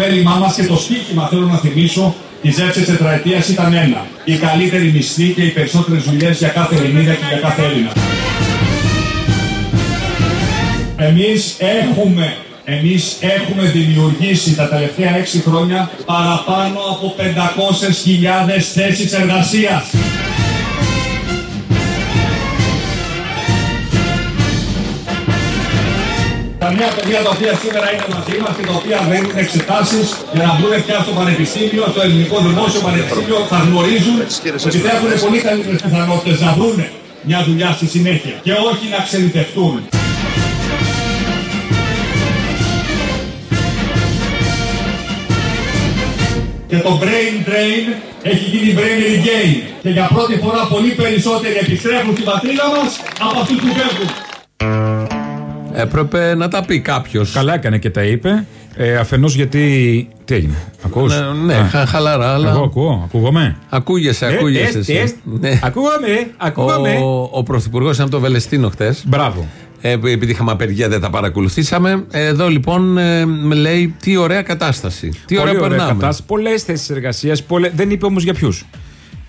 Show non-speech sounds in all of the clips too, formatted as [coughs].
μέλημά μας και το στίχημα, θέλω να θυμίσω, τη έτσι τετραετίας ήταν ένα. Η καλύτερη μισθή και οι περισσότερες δουλειές για κάθε Ελληνίδα και για κάθε Έλληνα. Εμείς έχουμε, εμείς έχουμε δημιουργήσει τα τελευταία έξι χρόνια παραπάνω από 500.000 θέσεις εργασίας. Τα νέα παιδιά τα οποία σήμερα είναι μαζί μας και τα οποία δίνουν εξετάσεις για να μπουν πια στο πανεπιστήμιο, στο ελληνικό δημόσιο πανεπιστήμιο, θα γνωρίζουν ότι θα έχουν πολύ καλύτερες πιθανότητες να βρουν μια δουλειά στη συνέχεια και όχι να ξενιτευτούν. και το brain drain έχει γίνει brain regain και για πρώτη φορά πολύ περισσότεροι επιστρέφουν στην πατρίδα μας από αυτούς που φεύγουν. Έπρεπε να τα πει κάποιος. Καλά έκανε και τα είπε. Ε, Αφενός γιατί. Τι έγινε, ακούς; Ναι, ναι χα, χαλαρά, αλλά. Εγώ ακούω, ακούγομαι. Ακούγεσαι, Ε, ακούγεσαι. τεστ, εσύ. τεστ. Ναι. Ακούγομαι, ακούγομαι. Ο, ο Πρωθυπουργός ήταν από το Βελεστίνο χτες. Μπράβο. Ε, επειδή είχαμε απεργία δεν τα παρακολουθήσαμε. Εδώ λοιπόν ε, με λέει τι ωραία κατάσταση. Τι Πολύ ωραία περνάμε. κατάσταση. Πολλές θέσεις εργασίας. Δεν είπε όμως για ποιους.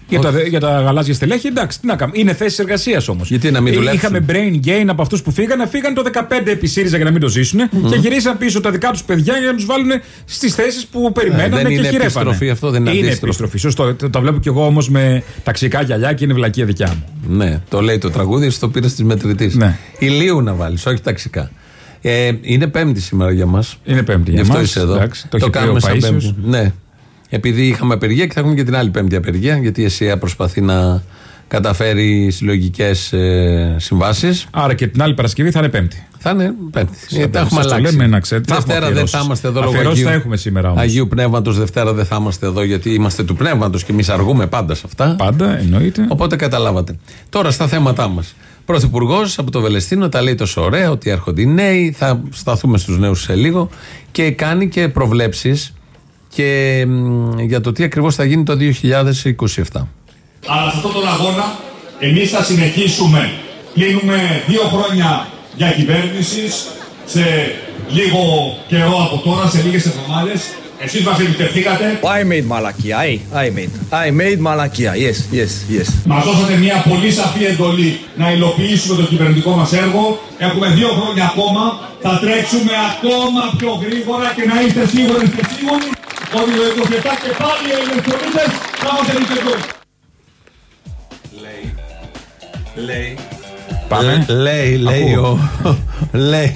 Για τα, για τα γαλάζια στελέχη, εντάξει, τι να κάνουμε. Είναι θέσεις εργασίας όμως. Γιατί να μην δουλέψουν. Είχαμε brain gain από αυτούς που φύγανε. Φύγανε το 15 επί ΣΥΡΙΖΑ για να μην το ζήσουν και γυρίσαν πίσω τα δικά τους παιδιά για να τους βάλουν στις θέσεις που περιμένανε Ε, δεν και είναι χειρεύανε. επιστροφή αυτό, δεν είναι Είναι αντίστροφη. επιστροφή. Σωστό. Το, το βλέπω κι εγώ όμως με ταξικά γυαλιά και είναι βλακία δικιά μου. Ναι, το λέει το τραγούδι, εσύ το πήρες της μετρητής. Ναι. Ηλίου να βάλεις, όχι ταξικά. Ε, είναι πέμπτη σήμερα για μας. Είναι πέμπτη Γι' για αυτό μας, είσαι εδώ. εντάξει, το έχει πει κάνουμε ο σαν Παΐσιος. πέμπτη. Ναι. Επειδή είχαμε απεργία και θα έχουμε και την άλλη πέμπτη απεργία, γιατί η ΕΣΥΑ προσπαθεί να καταφέρει συλλογικές ε, συμβάσεις. Άρα και την άλλη Παρασκευή θα είναι Πέμπτη. Θα είναι πέμπτη. Σαν Ε, τα έχουμε σας το αλλάξει. λέμε, να ξέρετε. Θα έχουμε Δευτέρα δεν θα αφιερώσεις. είμαστε εδώ λόγω Αφιερώσεις Αγίου. θα έχουμε σήμερα όμως. Αγίου Πνεύματος Δευτέρα δεν θα είμαστε εδώ γιατί είμαστε του Πνεύματος και εμείς αργούμε πάντα σε αυτά. Πάντα, εννοείται. Οπότε καταλάβατε. Τώρα στα θέματά μας. Πρωθυπουργός από το Βελεστίνο τα λέει τόσο ωραία ότι έρχονται οι νέοι. Θα σταθούμε στους νέους σε λίγο. Και κάνει και προβλέψεις και μ, για το τι ακριβώς θα γίνει το 2027. Αλλά σε αυτόν τον αγώνα εμείς θα συνεχίσουμε. Κλείνουμε δύο χρόνια για κυβέρνησης σε λίγο καιρό από τώρα, σε λίγες εβδομάδες. Εσείς μας εμπιστευτήκατε, I made Malakia. I, I made. I made Malakia. Yes, yes, yes. μας δώσατε μια πολύ σαφή εντολή να υλοποιήσουμε το κυβερνητικό μας έργο. Έχουμε δύο χρόνια ακόμα, θα τρέξουμε ακόμα πιο γρήγορα και να είστε σίγουροι και σίγουροι ότι το 27 και πάλι οι Έλληνες πολίτες θα μας εμπιστευτούν. Πάμε. Λέει, λέει Ακούω. ο. Λέει.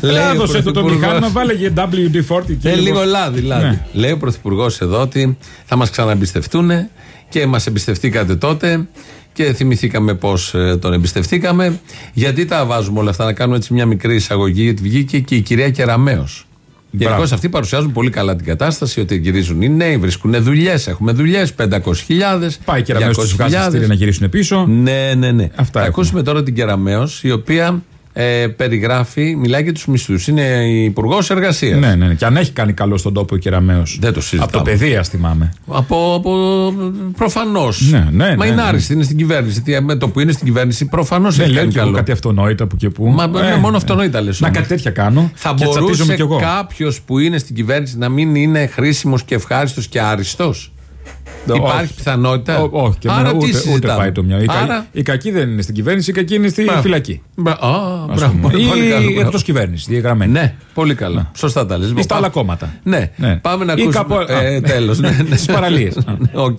λέει ο Έδωσε το το Πρωθυπουργός. μηχάνημα, βάλε και WD-40 και Ε, λίγο λάδι, λάδι. Ναι. Λέει ο Πρωθυπουργός εδώ ότι θα μας ξαναεμπιστευτούν και μας εμπιστευτήκατε τότε και θυμηθήκαμε πώς τον εμπιστευτήκαμε. Γιατί τα βάζουμε όλα αυτά, να κάνουμε έτσι μια μικρή εισαγωγή, γιατί βγήκε και η κυρία Κεραμέο. Γενικώ Μπράβο. αυτοί παρουσιάζουν πολύ καλά την κατάσταση, ότι γυρίζουν οι νέοι, βρίσκουν δουλειές, έχουμε δουλειές, 500.000. Πάει και ραμμένο του βγάζει στήρια να γυρίσουν πίσω. Ναι, ναι, ναι. Αυτά Θα έχουμε. ακούσουμε τώρα την Κεραμέο, η οποία ε, περιγράφει, μιλάει για τους μισθούς. Είναι η Υπουργός Εργασίας. Ναι, ναι, ναι. Και αν έχει κάνει καλό στον τόπο ο Κεραμαίο. Δεν το συζητάμε. Από το παιδεία θυμάμαι. Από, από προφανώς. Ναι, ναι, Μα ναι, είναι ναι. άριστη, είναι στην κυβέρνηση. Τι, με το που είναι στην κυβέρνηση, προφανώς Δεν έχει λέω κάνει κι εγώ καλό. κάτι αυτονόητα που και που. Μα, ναι, μόνο αυτονόητα λες Να όμως. κάτι τέτοια κάνω. Θα και τσατίζομαι μπορούσε κι εγώ. κάποιος που είναι στην κυβέρνηση να μην είναι χρήσιμος και ευχάριστος και άριστος; Υπάρχει όχι. πιθανότητα; Ό, όχι, και Άρα εμένα τι ούτε, ούτε συζητάμε; πάει το μυαλό. Η, κα- Άρα. η κακή δεν είναι στην κυβέρνηση, η κακή είναι στη Μπράβο. φυλακή. Μπρα- Α, ας μπράβο, πούμε. πολύ καλό, Ή μπράβο. εκτός κυβέρνησης, διαγραμμένη. Ναι, πολύ καλά. Σωστά τα λες. Λοιπόν, Ή στα πά- άλλα κόμματα. Ναι. Ναι. Πάμε να Ή ακούσουμε. κάπου- α, Ε, ναι. τέλος. ναι, ναι. Στις παραλίες. [laughs] Οκ.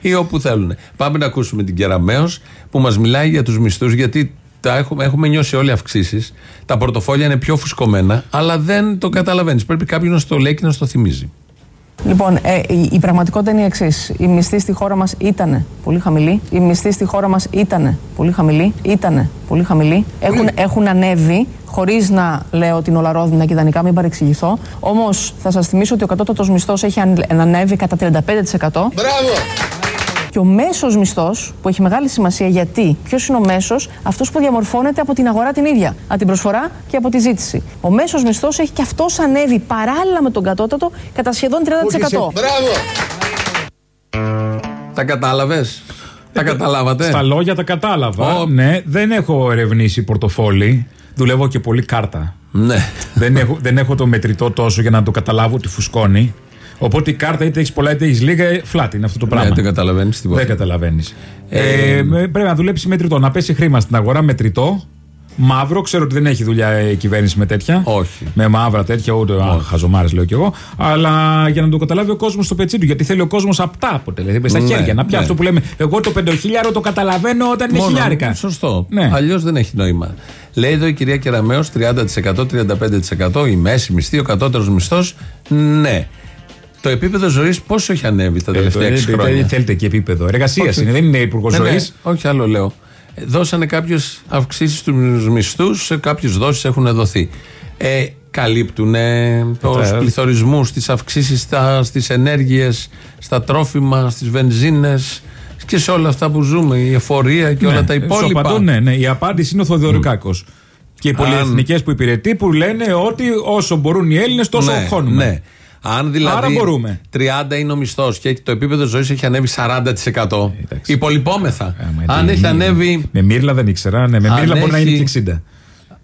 Ή όπου θέλουν. Πάμε να ακούσουμε την Κεραμέως που μας μιλάει για τους μισθούς γιατί τα έχουμε, έχουμε νιώσει όλοι αυξήσεις. Τα πορτοφόλια είναι πιο φουσκωμένα, αλλά δεν το καταλαβαίνεις. Πρέπει κάποιος να στο λέει και να στο θυμίζει. Λοιπόν, ε, η, η πραγματικότητα είναι η εξής. Οι μισθοί στη χώρα μας ήταν πολύ χαμηλοί. Οι μισθοί στη χώρα μας ήταν πολύ χαμηλοί. Ήταν πολύ χαμηλοί. Έχουν, έχουν ανέβει, χωρίς να λέω την ολαρόδινα και ιδανικά, μην παρεξηγηθώ. Όμως θα σας θυμίσω ότι ο κατώτατος μισθός έχει αν- ανέβει κατά 35%. Μπράβο! Και ο μέσος μισθός, που έχει μεγάλη σημασία γιατί, ποιος είναι ο μέσος, αυτός που διαμορφώνεται από την αγορά την ίδια, από την προσφορά και από τη ζήτηση. Ο μέσος μισθός έχει και αυτός ανέβει παράλληλα με τον κατώτατο κατά σχεδόν 30%. Τα κατάλαβες; Τα καταλάβατε; Στα λόγια τα κατάλαβα. Ω. Ναι, δεν έχω ερευνήσει πορτοφόλι. Δουλεύω και πολύ κάρτα. Ναι. δεν, έχω, δεν έχω το μετρητό τόσο για να το καταλάβω ότι φουσκώνει. Οπότε η κάρτα είτε έχεις πολλά είτε έχεις λίγα, flat είναι αυτό το πράγμα. Ναι, δεν καταλαβαίνεις τίποτα. Δεν καταλαβαίνεις. Ε, πρέπει να δουλέψεις μετρητό. Να πέσει χρήμα στην αγορά μετρητό. Μαύρο, ξέρω ότι δεν έχει δουλειά η κυβέρνηση με τέτοια. Όχι. Με μαύρα τέτοια, ούτε χαζομάρες λέω κι εγώ. Αλλά για να το καταλάβει ο κόσμος στο πετσί του. Γιατί θέλει ο κόσμος απτά αποτελέσματα. Στα Ναι, χέρια. Να πιάσει ναι. αυτό που λέμε. Εγώ το πεντοχίλιαρο το καταλαβαίνω όταν είναι Μόνο, χιλιάρικα. Σωστό. Ναι. Αλλιώς δεν έχει νόημα. Λέει εδώ η κυρία Κεραμέο 30%, 35% η μέση μισθή, ο κατώτερος μισθός. Ναι. Το επίπεδο ζωής πόσο έχει ανέβει τα τελευταία 6 Ε, το- χρόνια; Δεν θέλετε και επίπεδο. Εργασίας Όχι. είναι, δεν είναι υπουργός Ναι, ναι, ζωής. όχι άλλο λέω. Ε, Δώσανε κάποιες αυξήσεις στους μισθούς, κάποιες δόσεις έχουν δοθεί. Ε, καλύπτουν τους Τα- πληθωρισμούς, τις αυξήσεις στις ενέργειες, στα τρόφιμα, στις βενζίνες και σε όλα αυτά που ζούμε, η εφορία και όλα τα υπόλοιπα. Παντού, ναι, ναι. Η απάντηση είναι ο Θοδωρικάκο. Και οι Αν- πολυεθνικέ που υπηρετεί που λένε ότι όσο μπορούν οι Έλληνες τόσο ναι, χώνουμε. ναι. Αν δηλαδή Άρα μπορούμε. 30 είναι ο μισθός και το επίπεδο ζωής έχει ανέβει 40%. εντάξει. υπολοιπόμεθα. Άμα Αν είναι- έχει ανέβει Με μύρλα δεν ήξερα. Ναι, με Αν μύρλα μπορεί να είναι έχει- και 60.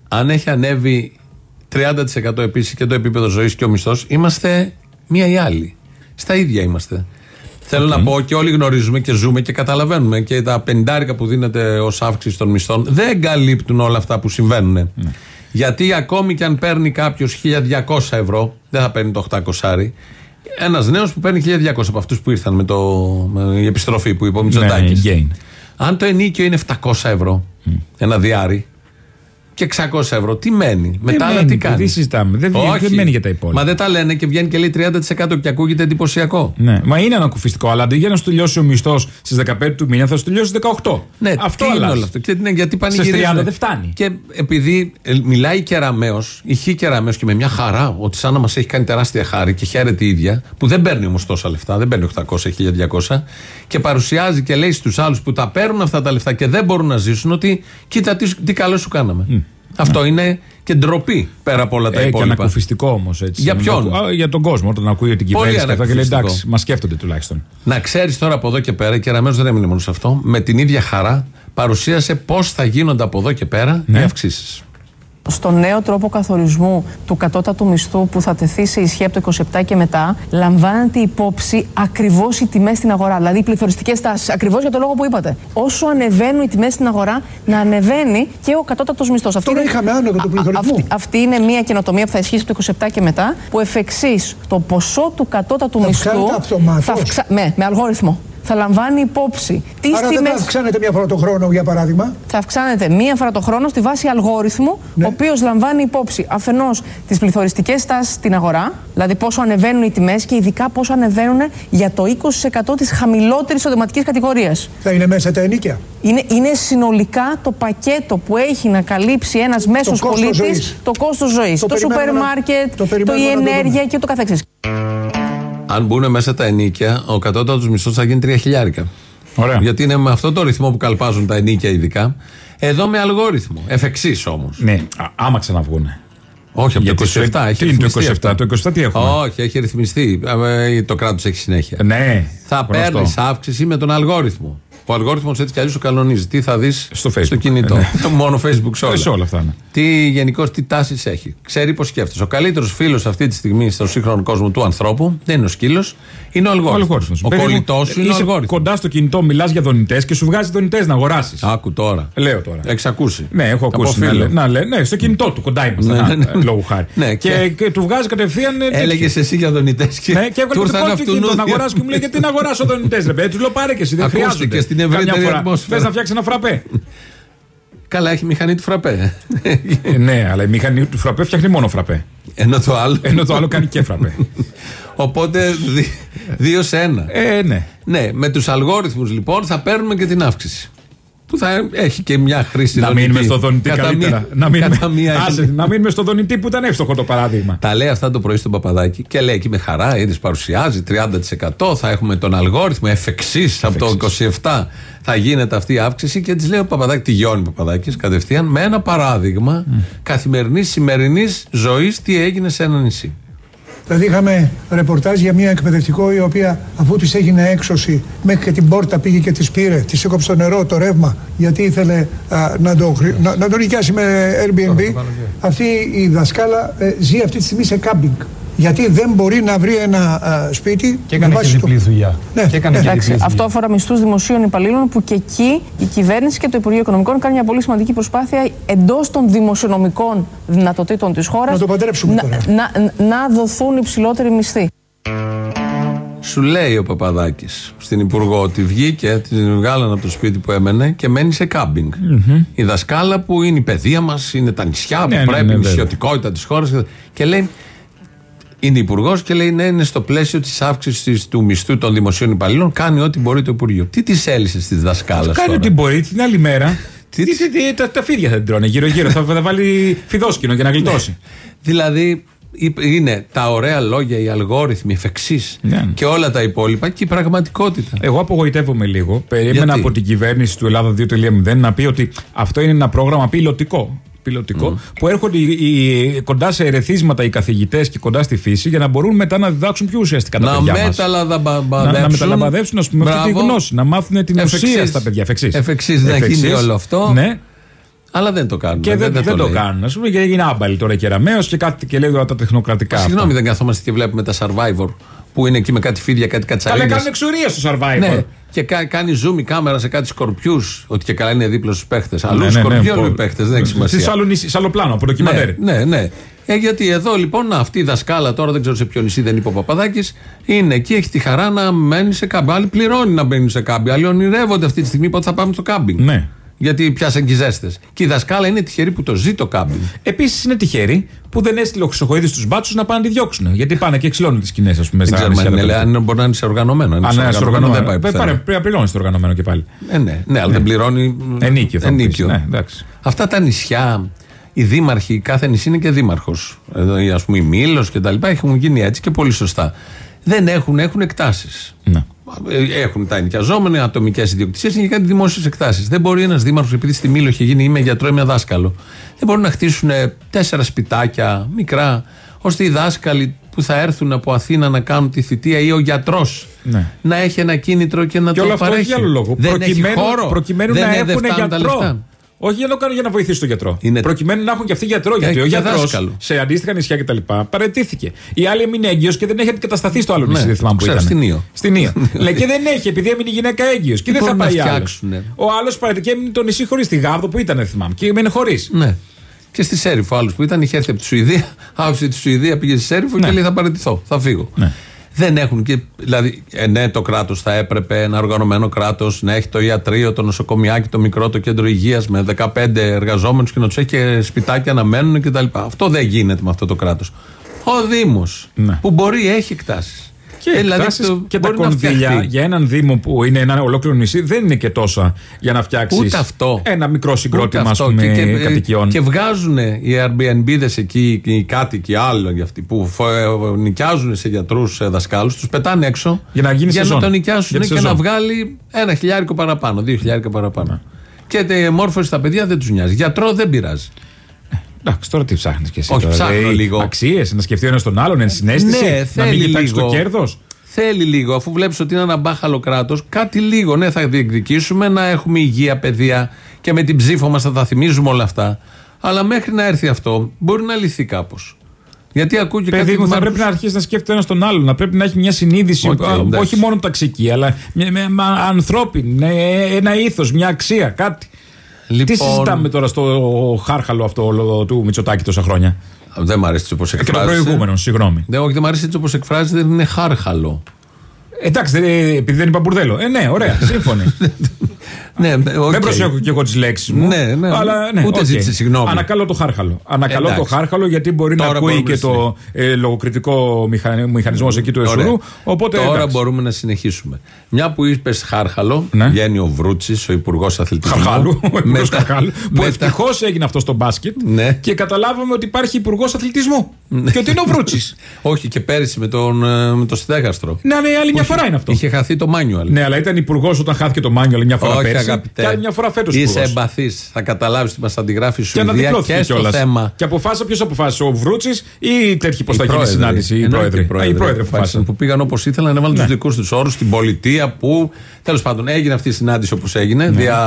αν έχει ανέβει 30% επίσης και το επίπεδο ζωής και ο μισθός, είμαστε μία ή άλλη. Στα ίδια είμαστε. Θέλω να πω και όλοι γνωρίζουμε και ζούμε και καταλαβαίνουμε και τα πεντάρικα που δίνεται ως αύξηση των μισθών δεν καλύπτουν όλα αυτά που συμβαίνουν. Ναι. Γιατί ακόμη και αν παίρνει κάποιος 1200 ευρώ, δεν θα παίρνει το 800. Ένας νέος που παίρνει 1200 από αυτούς που ήρθαν με, το, με η επιστροφή που είπε ο Μητσοτάκης. Ναι, gain. Αν το ενίκιο είναι 700 ευρώ, ένα διάρρη, και 600 ευρώ, τι μένει; Μετά άλλα μένει, τι τι κάνει; συζητάμε. Δεν βγαίνει- δεν μένει για τα υπόλοιπα. Μα δεν τα λένε και βγαίνει και λέει 30% και ακούγεται εντυπωσιακό. Ναι, μα είναι ανακουφιστικό. Αλλά αντί για να σου τελειώσει ο μισθός στις 15 του μήνα, θα σου τελειώσει στις 18. Ναι, αυτό τι είναι αλλάζει. όλο αυτό; Και, ναι, γιατί Στις πανηγυρίζουν. 30 δεν φτάνει. Και επειδή ε, μιλάει η Κεραμαίος, η Χ Κεραμαίος και με μια χαρά, ότι σαν να μας έχει κάνει τεράστια χάρη και χαίρεται η ίδια, που δεν παίρνει όμως τόσα λεφτά, δεν παίρνει 800-1200, και παρουσιάζει και λέει στους άλλους που τα παίρνουν αυτά τα λεφτά και δεν μπορούν να ζήσουν ότι κοίτα τι, τι καλό σου κάναμε. Αυτό είναι και ντροπή πέρα από όλα τα Ε, και υπόλοιπα. ανακουφιστικό όμως έτσι. Για Να ποιον; το- α, Για τον κόσμο. Όταν ακούει την κυβέρνηση και αυτά και λέει ανακουφιστικό. εντάξει, μας σκέφτονται τουλάχιστον. Να ξέρεις τώρα από εδώ και πέρα, και Ραμέο δεν έμεινε μόνο σε αυτό, με την ίδια χαρά παρουσίασε πώς θα γίνονται από εδώ και πέρα Ναι. οι αυξήσεις. Στο νέο τρόπο καθορισμού του κατώτατου μισθού που θα τεθεί σε ισχύ από το 27 και μετά, λαμβάνεται υπόψη ακριβώς οι τιμές στην αγορά. Δηλαδή οι πληθωριστικές τάσεις. Ακριβώς για το λόγο που είπατε. Όσο ανεβαίνουν οι τιμές στην αγορά, να ανεβαίνει και ο κατώτατος μισθός. Τώρα είχαμε άνοδο του πληθωρισμού. Αυτή, αυτή είναι μια καινοτομία που θα ισχύσει από το 27 και μετά, που εφ' εξής το ποσό του κατώτατου Θα μισθού. αυξάνεται αυτομάτως. θα αυξα- ναι, με αλγόριθμο. Θα λαμβάνει υπόψη τι Άρα δεν τιμέ. θα αυξάνεται μία φορά το χρόνο, για παράδειγμα; Θα αυξάνεται μία φορά το χρόνο στη βάση αλγόριθμου, Ναι. ο οποίος λαμβάνει υπόψη αφενός τις πληθωριστικές τάσεις στην αγορά, δηλαδή πόσο ανεβαίνουν οι τιμές και ειδικά πόσο ανεβαίνουν για το 20% της χαμηλότερης οδηματικής κατηγορίας. Θα είναι μέσα τα ενίκια; Είναι, είναι συνολικά το πακέτο που έχει να καλύψει ένας μέσος κόστος πολίτης ζωής. το κόστος ζωής. Το Το, περιμένουμε σούπερ να- μάρκετ, το το, περιμένουμε η να το ενέργεια δούμε. και το καθεξής. Αν μπουν μέσα τα ενίκια, ο κατώτατος μισθός θα γίνει τρία χιλιάρικα. Ωραία. Γιατί είναι με αυτό το ρυθμό που καλπάζουν τα ενίκια ειδικά. Εδώ με αλγόριθμο. Εφ' εξής όμως. Ναι, α, άμα ξαναβγούνε. Όχι, από Γιατί το 27 στο- έχει τι είναι το ρυθμιστεί 27, αυτό. το 27 τι έχουμε; Όχι, έχει ρυθμιστεί. Ε, Το κράτος έχει συνέχεια. Ναι, Θα γνωστό. παίρνεις αύξηση με τον αλγόριθμο. Ο αλγόριθμος έτσι κι αλλιώς σου κανονίζεις. Τι θα δεις Στο Facebook. κινητό. Ναι. Μόνο Facebook σε όλα. Ε, σε όλα αυτά, ναι. Τι γενικώς τι τάσεις έχει. Ξέρει πώ σκέφτεσαι. Ο καλύτερος φίλος αυτή τη στιγμή στον σύγχρονο κόσμο του ανθρώπου δεν είναι ο σκύλος, είναι ο Ο αλγόριθμος. αλγόριθμος. Ο Παιδί μου, κολλητός σου είναι ο είσαι αλγόριθμος. Κοντά στο κινητό μιλάς για δονητές και σου βγάζει δονητές να αγοράσεις. Άκου τώρα. Λέω τώρα. Έχεις ακούσει. Ναι, έχω Από ακούσει. Να, φίλο. λέει- να λέει, ναι, στο κινητό του, κοντά είμαστε. Ναι, να, ναι, ναι. ε, Λόγου χάρη. Ναι, και, και- και του βγάζει κατευθείαν. ε, τέτοιο. Έλεγες εσύ για δονητές και, Ναι, και έβγαλε του το ήρθαν δικό του αυτού κινητό να νου- αγοράσω και μου λέει γιατί να αγοράσω δονητές. Ρε παιδί, τους λέω πάρε και εσύ. Δεν Ακούστηκε χρειάζεται. στην ευρύτερη ατμόσφαιρα. Θες να φτιάξεις ένα φραπέ. [laughs] Καλά, έχει μηχανή του φραπέ. Ε, ναι, αλλά η μηχανή του φραπέ φτιάχνει μόνο φραπέ. Ενώ το άλλο. Ενώ το άλλο κάνει και φραπέ. Οπότε δι- δύο σε ένα. Ε, ναι. Ναι, με τους αλγόριθμους λοιπόν θα παίρνουμε και την αύξηση. Που θα έχει και μια χρήση Να δονητή. μείνουμε στο δονητή Κατά καλύτερα. μία- Να μείνουμε, κατά μία Άσε, να μείνουμε στο δονητή που ήταν εύστοχο το παράδειγμα. Τα λέει αυτά το πρωί στον Παπαδάκη και λέει εκεί με χαρά, είδες παρουσιάζει 30%. Θα έχουμε τον αλγόριθμο εφ' εξής, από το 27 θα γίνεται αυτή η αύξηση. Και της λέει ο Παπαδάκη, τη γιώνει ο Παπαδάκης κατευθείαν με ένα παράδειγμα καθημερινής σημερινής ζωής τι έγινε σε ένα νησί. Δηλαδή είχαμε ρεπορτάζ για μια εκπαιδευτικό η οποία αφού της έγινε έξωση μέχρι και την πόρτα πήγε και της πήρε, της έκοψε το νερό, το ρεύμα γιατί ήθελε α, να, το, χρη- να, να το νοικιάσει με Airbnb. Αυτή η δασκάλα ε, ζει αυτή τη στιγμή σε κάμπινγκ. Γιατί δεν μπορεί να βρει ένα α, σπίτι Και έκανε με και βάση το- διπλή δουλειά. Ναι, Και έκανε ναι. και Εντάξει, διπλή αυτό δουλειά. αφορά μισθούς δημοσίων υπαλλήλων που και εκεί η κυβέρνηση και το Υπουργείο Οικονομικών κάνει μια πολύ σημαντική προσπάθεια εντός των δημοσιονομικών δυνατοτήτων της χώρας Να το παντρέψουμε να, τώρα. να, να δοθούν υψηλότεροι μισθοί. Σου λέει ο Παπαδάκης στην Υπουργό ότι βγήκε, την βγάλανε από το σπίτι που έμενε και μένει σε καμπινγκ Η δασκάλα που είναι η παιδεία μας, είναι τα νησιά που Ναι, ναι, πρέπει, ναι, η βέβαια. νησιωτικότητα της χώρας. Και λέει, είναι υπουργός και λέει: Ναι, είναι στο πλαίσιο της αύξησης του μισθού των δημοσίων υπαλλήλων. Κάνει ό,τι μπορεί το Υπουργείο. Τι της έλυσες τη δασκάλα. Κάνει ό,τι μπορεί την άλλη μέρα. Τι, τι, τι, τα, τα φίδια θα την τρώνε γύρω-γύρω. θα, θα βάλει φιδόσκηνο για να γλιτώσει. Δηλαδή είπε- είναι τα ωραία λόγια, οι αλγόριθμοι, εφ' εξής, Ναι. και όλα τα υπόλοιπα και η πραγματικότητα. Εγώ απογοητεύομαι λίγο. Περίμενα Γιατί; από την κυβέρνηση του Ελλάδα 2.0 να πει ότι αυτό είναι ένα πρόγραμμα πιλωτικό. Πιλωτικό, που έρχονται οι, οι- κοντά σε ερεθίσματα οι καθηγητές και κοντά στη φύση για να μπορούν μετά να διδάξουν πιο ουσιαστικά τα να παιδιά μας. μεταλαμπαδεύσουν. Να, να μεταλαμπαδεύσουν ας πούμε, αυτή τη Μπράβο. γνώση, να μάθουν την Εφ' ουσία εξής. στα παιδιά. Εφ' εξής. Εφ' εξής, να Εφ' γίνει εξής. όλο αυτό. Ναι, Αλλά δεν το κάνουν. και δεν, δεν, το λέει. κάνουν. Α πούμε, και έγινε άμπαλη τώρα και ραμαίο και κάθεται και λέει όλα τα τεχνοκρατικά. αυτά. Συγγνώμη, δεν καθόμαστε και βλέπουμε τα survivor που είναι εκεί με κάτι φίδια, κάτι Καλά, κατσαρίδες. κάνουν εξορία στο survivor. Ναι, και κα- κάνει zoom η κάμερα σε κάτι σκορπιούς. Ότι και καλά είναι δίπλα στους παίχτες. Αλλού Ναι, ναι, ναι, σκορπιού, πω- αλλού παίχτες. Δεν έχει Στη σημασία. σάλο νησί- σαλοπλάνο από ντοκιμαντέρ. Ναι, ναι, ναι. Ε, γιατί εδώ λοιπόν να, αυτή η δασκάλα, τώρα δεν ξέρω σε ποιο νησί δεν είπε ο Παπαδάκης, είναι εκεί, έχει τη χαρά να μένει σε κάμπινγκ. Άλλοι πληρώνει να μπαίνουν σε κάμπινγκ. Άλλοι ονειρεύονται αυτή τη στιγμή πότε θα πάμε στο κάμπινγκ. Ναι. Γιατί πιάσαν και οι ζέστες. Και η δασκάλα είναι τυχερή που το ζει το κάμπινγκ. Επίσης είναι τυχεροί που δεν έστειλε ο Χρυσοχοίδης τους μπάτσους να πάνε να τη διώξουν. Γιατί πάνε και εξηλώνουν τις σκηνές, ας πούμε, Δεν στα ξέρουμε νησιά αν, τα είναι, παιδιά. αν μπορεί να είναι σε οργανωμένο. Αν Αν είναι είναι σε στο οργανωμένο δεν οργανωμένο. πάει Πρέπει πουθενά. πρέπει να πληρώνεις στο οργανωμένο και πάλι. Ε, ναι, ναι, αλλά δεν πληρώνει. Ενίκιο θα μου πεις. ενίκιο. Ναι, εντάξει. Αυτά τα νησιά, οι δήμαρχοι, κάθε νησί είναι και δήμαρχος. Α πούμε, η Μήλος και τα λοιπά έχουν γίνει έτσι και πολύ σωστά. Δεν έχουν, έχουν εκτάσεις. Ναι. Έχουν τα ενοικιαζόμενα, ατομικές ιδιοκτησίες και κάτι δημόσιες εκτάσεις. Δεν μπορεί ένας δήμαρχος, επειδή στη Μήλο έχει γίνει είμαι γιατρό, είμαι δάσκαλο, δεν μπορούν να χτίσουν ε, τέσσερα σπιτάκια μικρά, ώστε οι δάσκαλοι που θα έρθουν από Αθήνα να κάνουν τη θητεία ή ο γιατρός Ναι. να έχει ένα κίνητρο και να Και το όλο αυτό παρέχει. για άλλο λόγο. Δεν προκειμένου έχει χώρο. προκειμένου δεν να είναι- δεν έχουν φτάνουν τα γιατρό. λεφτά. Όχι για να το κάνουν για να βοηθήσει τον γιατρό. Είναι- Προκειμένου να έχουν και αυτοί γιατρό. Γιατί και ο γιατρός δάσκαλο. σε αντίστοιχα νησιά κτλ. παρετήθηκε. Η άλλη έμεινε έγκυος και δεν έχει αντικατασταθεί στο άλλο Ναι, νησί. Δεν θυμάμαι που ξέρω, ήταν. στην Ήο. Στην Ήο. [laughs] Λέει και δεν έχει επειδή έμεινε η γυναίκα έγκυος και δεν θα μπορούν να πάει άλλος. φτιάξουνε. Ο άλλος παρετήκε έμεινε το νησί χωρίς τη Γάβδο που ήταν, δεν θυμάμαι. Και έμεινε χωρίς. Ναι. Και στη Σέριφο άλλος που ήταν, είχε έρθει από τη Σουηδία, άφησε τη Σουηδία, πήγε στη Σέριφο Ναι. και λέει θα παραιτηθώ, θα φύγω. Ναι. Δεν έχουν και. Δηλαδή, ε, ναι, το κράτος θα έπρεπε, ένα οργανωμένο κράτος, να έχει το ιατρείο, το νοσοκομιάκι, το μικρό, το κέντρο υγείας με 15 εργαζόμενους και να τους έχει και σπιτάκια να μένουν κτλ. Αυτό δεν γίνεται με αυτό το κράτος. Ο Δήμος, Ναι. που μπορεί έχει εκτάσεις. Και, εκτάσεις και τα κονδύλια για έναν Δήμο που είναι ένα ολόκληρο νησί δεν είναι και τόσα για να φτιάξεις Ούτε αυτό. ένα μικρό Ούτε συγκρότημα ας αυτό. πούμε, και, και, κατοικιών. και βγάζουν οι Airbnb εκεί, οι κάτοικοι άλλων για αυτοί που φο- ε, νοικιάζουν σε γιατρούς δασκάλους, τους πετάνε έξω Για να γίνει για σεζόν. να τον νοικιάσουν Για τη και να σεζόν. βγάλει ένα χιλιάρικο παραπάνω, δύο χιλιάρικα παραπάνω. Και η μόρφωση στα παιδιά δεν τους νοιάζει. Γιατρό δεν πειράζει. Εντάξει, τώρα τι ψάχνεις και εσύ. Όχι, ψάχνω λίγο. Αξίες, να σκεφτεί ο ένας τον άλλον, ενσυναίσθηση. Ναι, να μην θέλει κοιτάξει λίγο. το κέρδος. Θέλει λίγο, αφού βλέπεις ότι είναι ένα μπάχαλο κράτος, κάτι λίγο. Ναι, θα διεκδικήσουμε να έχουμε υγεία, παιδεία και με την ψήφο μας θα τα θυμίζουμε όλα αυτά. Αλλά μέχρι να έρθει αυτό, μπορεί να λυθεί κάπως. Γιατί ακούω και Παιδί κάτι μου, θα μάρους- πρέπει να αρχίσει να σκέφτεται ένας τον άλλον. Να πρέπει να έχει μια συνείδηση, Οκ, α, εντάξει. όχι μόνο ταξική, αλλά μια, μια- μα- ανθρώπινη, ναι, ένα ήθος, μια αξία, κάτι. Τι Λοιπόν, συζητάμε τώρα στο χάρχαλο αυτό όλο του Μητσοτάκη τόσα χρόνια; Δεν μ' αρέσει έτσι όπως Και το εκφράζεται. προηγούμενο, συγγνώμη. Δεν, όχι, δεν μ' αρέσει έτσι όπως εκφράζεται, δεν είναι χάρχαλο. Εντάξει, δεν- επειδή δεν είπα μπουρδέλο. Ε, ναι, ωραία, [laughs] σύμφωνοι. Ναι, οκ. Δεν προσέχω και εγώ τις λέξεις μου. Ναι, ναι. Αλλά, ναι Ούτε οκ. ζήτησε συγγνώμη. Ανακαλώ το χάρχαλο. Ανακαλώ Εντάξει. το χάρχαλο γιατί μπορεί Τώρα να ακούει μπορούμε και να το ε, λογοκριτικό μηχα... μηχανισμός εκεί του Ωραία. ΕΣΡ, ρού. Οπότε Τώρα εντάξει. μπορούμε να συνεχίσουμε. Μια που είπες Χάρχαλο, Ναι. βγαίνει ο Βρούτσης, ο Υπουργός Αθλητισμού. Χαρχάλου, ο υπουργός Μετά- Χαρχάλου, που μετά- ευτυχώς έγινε αυτός στο μπάσκετ Ναι. και καταλάβαμε ότι υπάρχει υπουργός αθλητισμού. Και ότι είναι ο Βρούτσης. [laughs] Όχι και πέρυσι με τον, ε, με το Στέγαστρο. ναι, ναι, άλλη μια φορά είναι αυτό. Είχε χαθεί το μάνιουαλ. Ναι, αλλά ήταν υπουργός όταν χάθηκε το μάνιο, άλλη μια φορά Όχι, πέρσι. Αγαπητέ. Και άλλη μια φορά φέτος Είσαι εμπαθής. Θα καταλάβεις ότι μας αντιγράφει η Και Σουηδία και, αναδιπλώθηκε στο κιόλας. θέμα. Και αποφάσισε ποιος αποφάσισε, ο Βρούτσης ή τέτοιοι πώς θα γίνει η πρόεδροι. συνάντηση, οι Εννοείται πρόεδροι. Α, Οι πρόεδροι αποφάσισαν αποφάσισαν. που πήγαν όπως ήθελαν, έβαλαν Ναι. του δικούς τους όρους στην πολιτεία που τέλος πάντων έγινε αυτή η συνάντηση όπως έγινε, Ναι. δια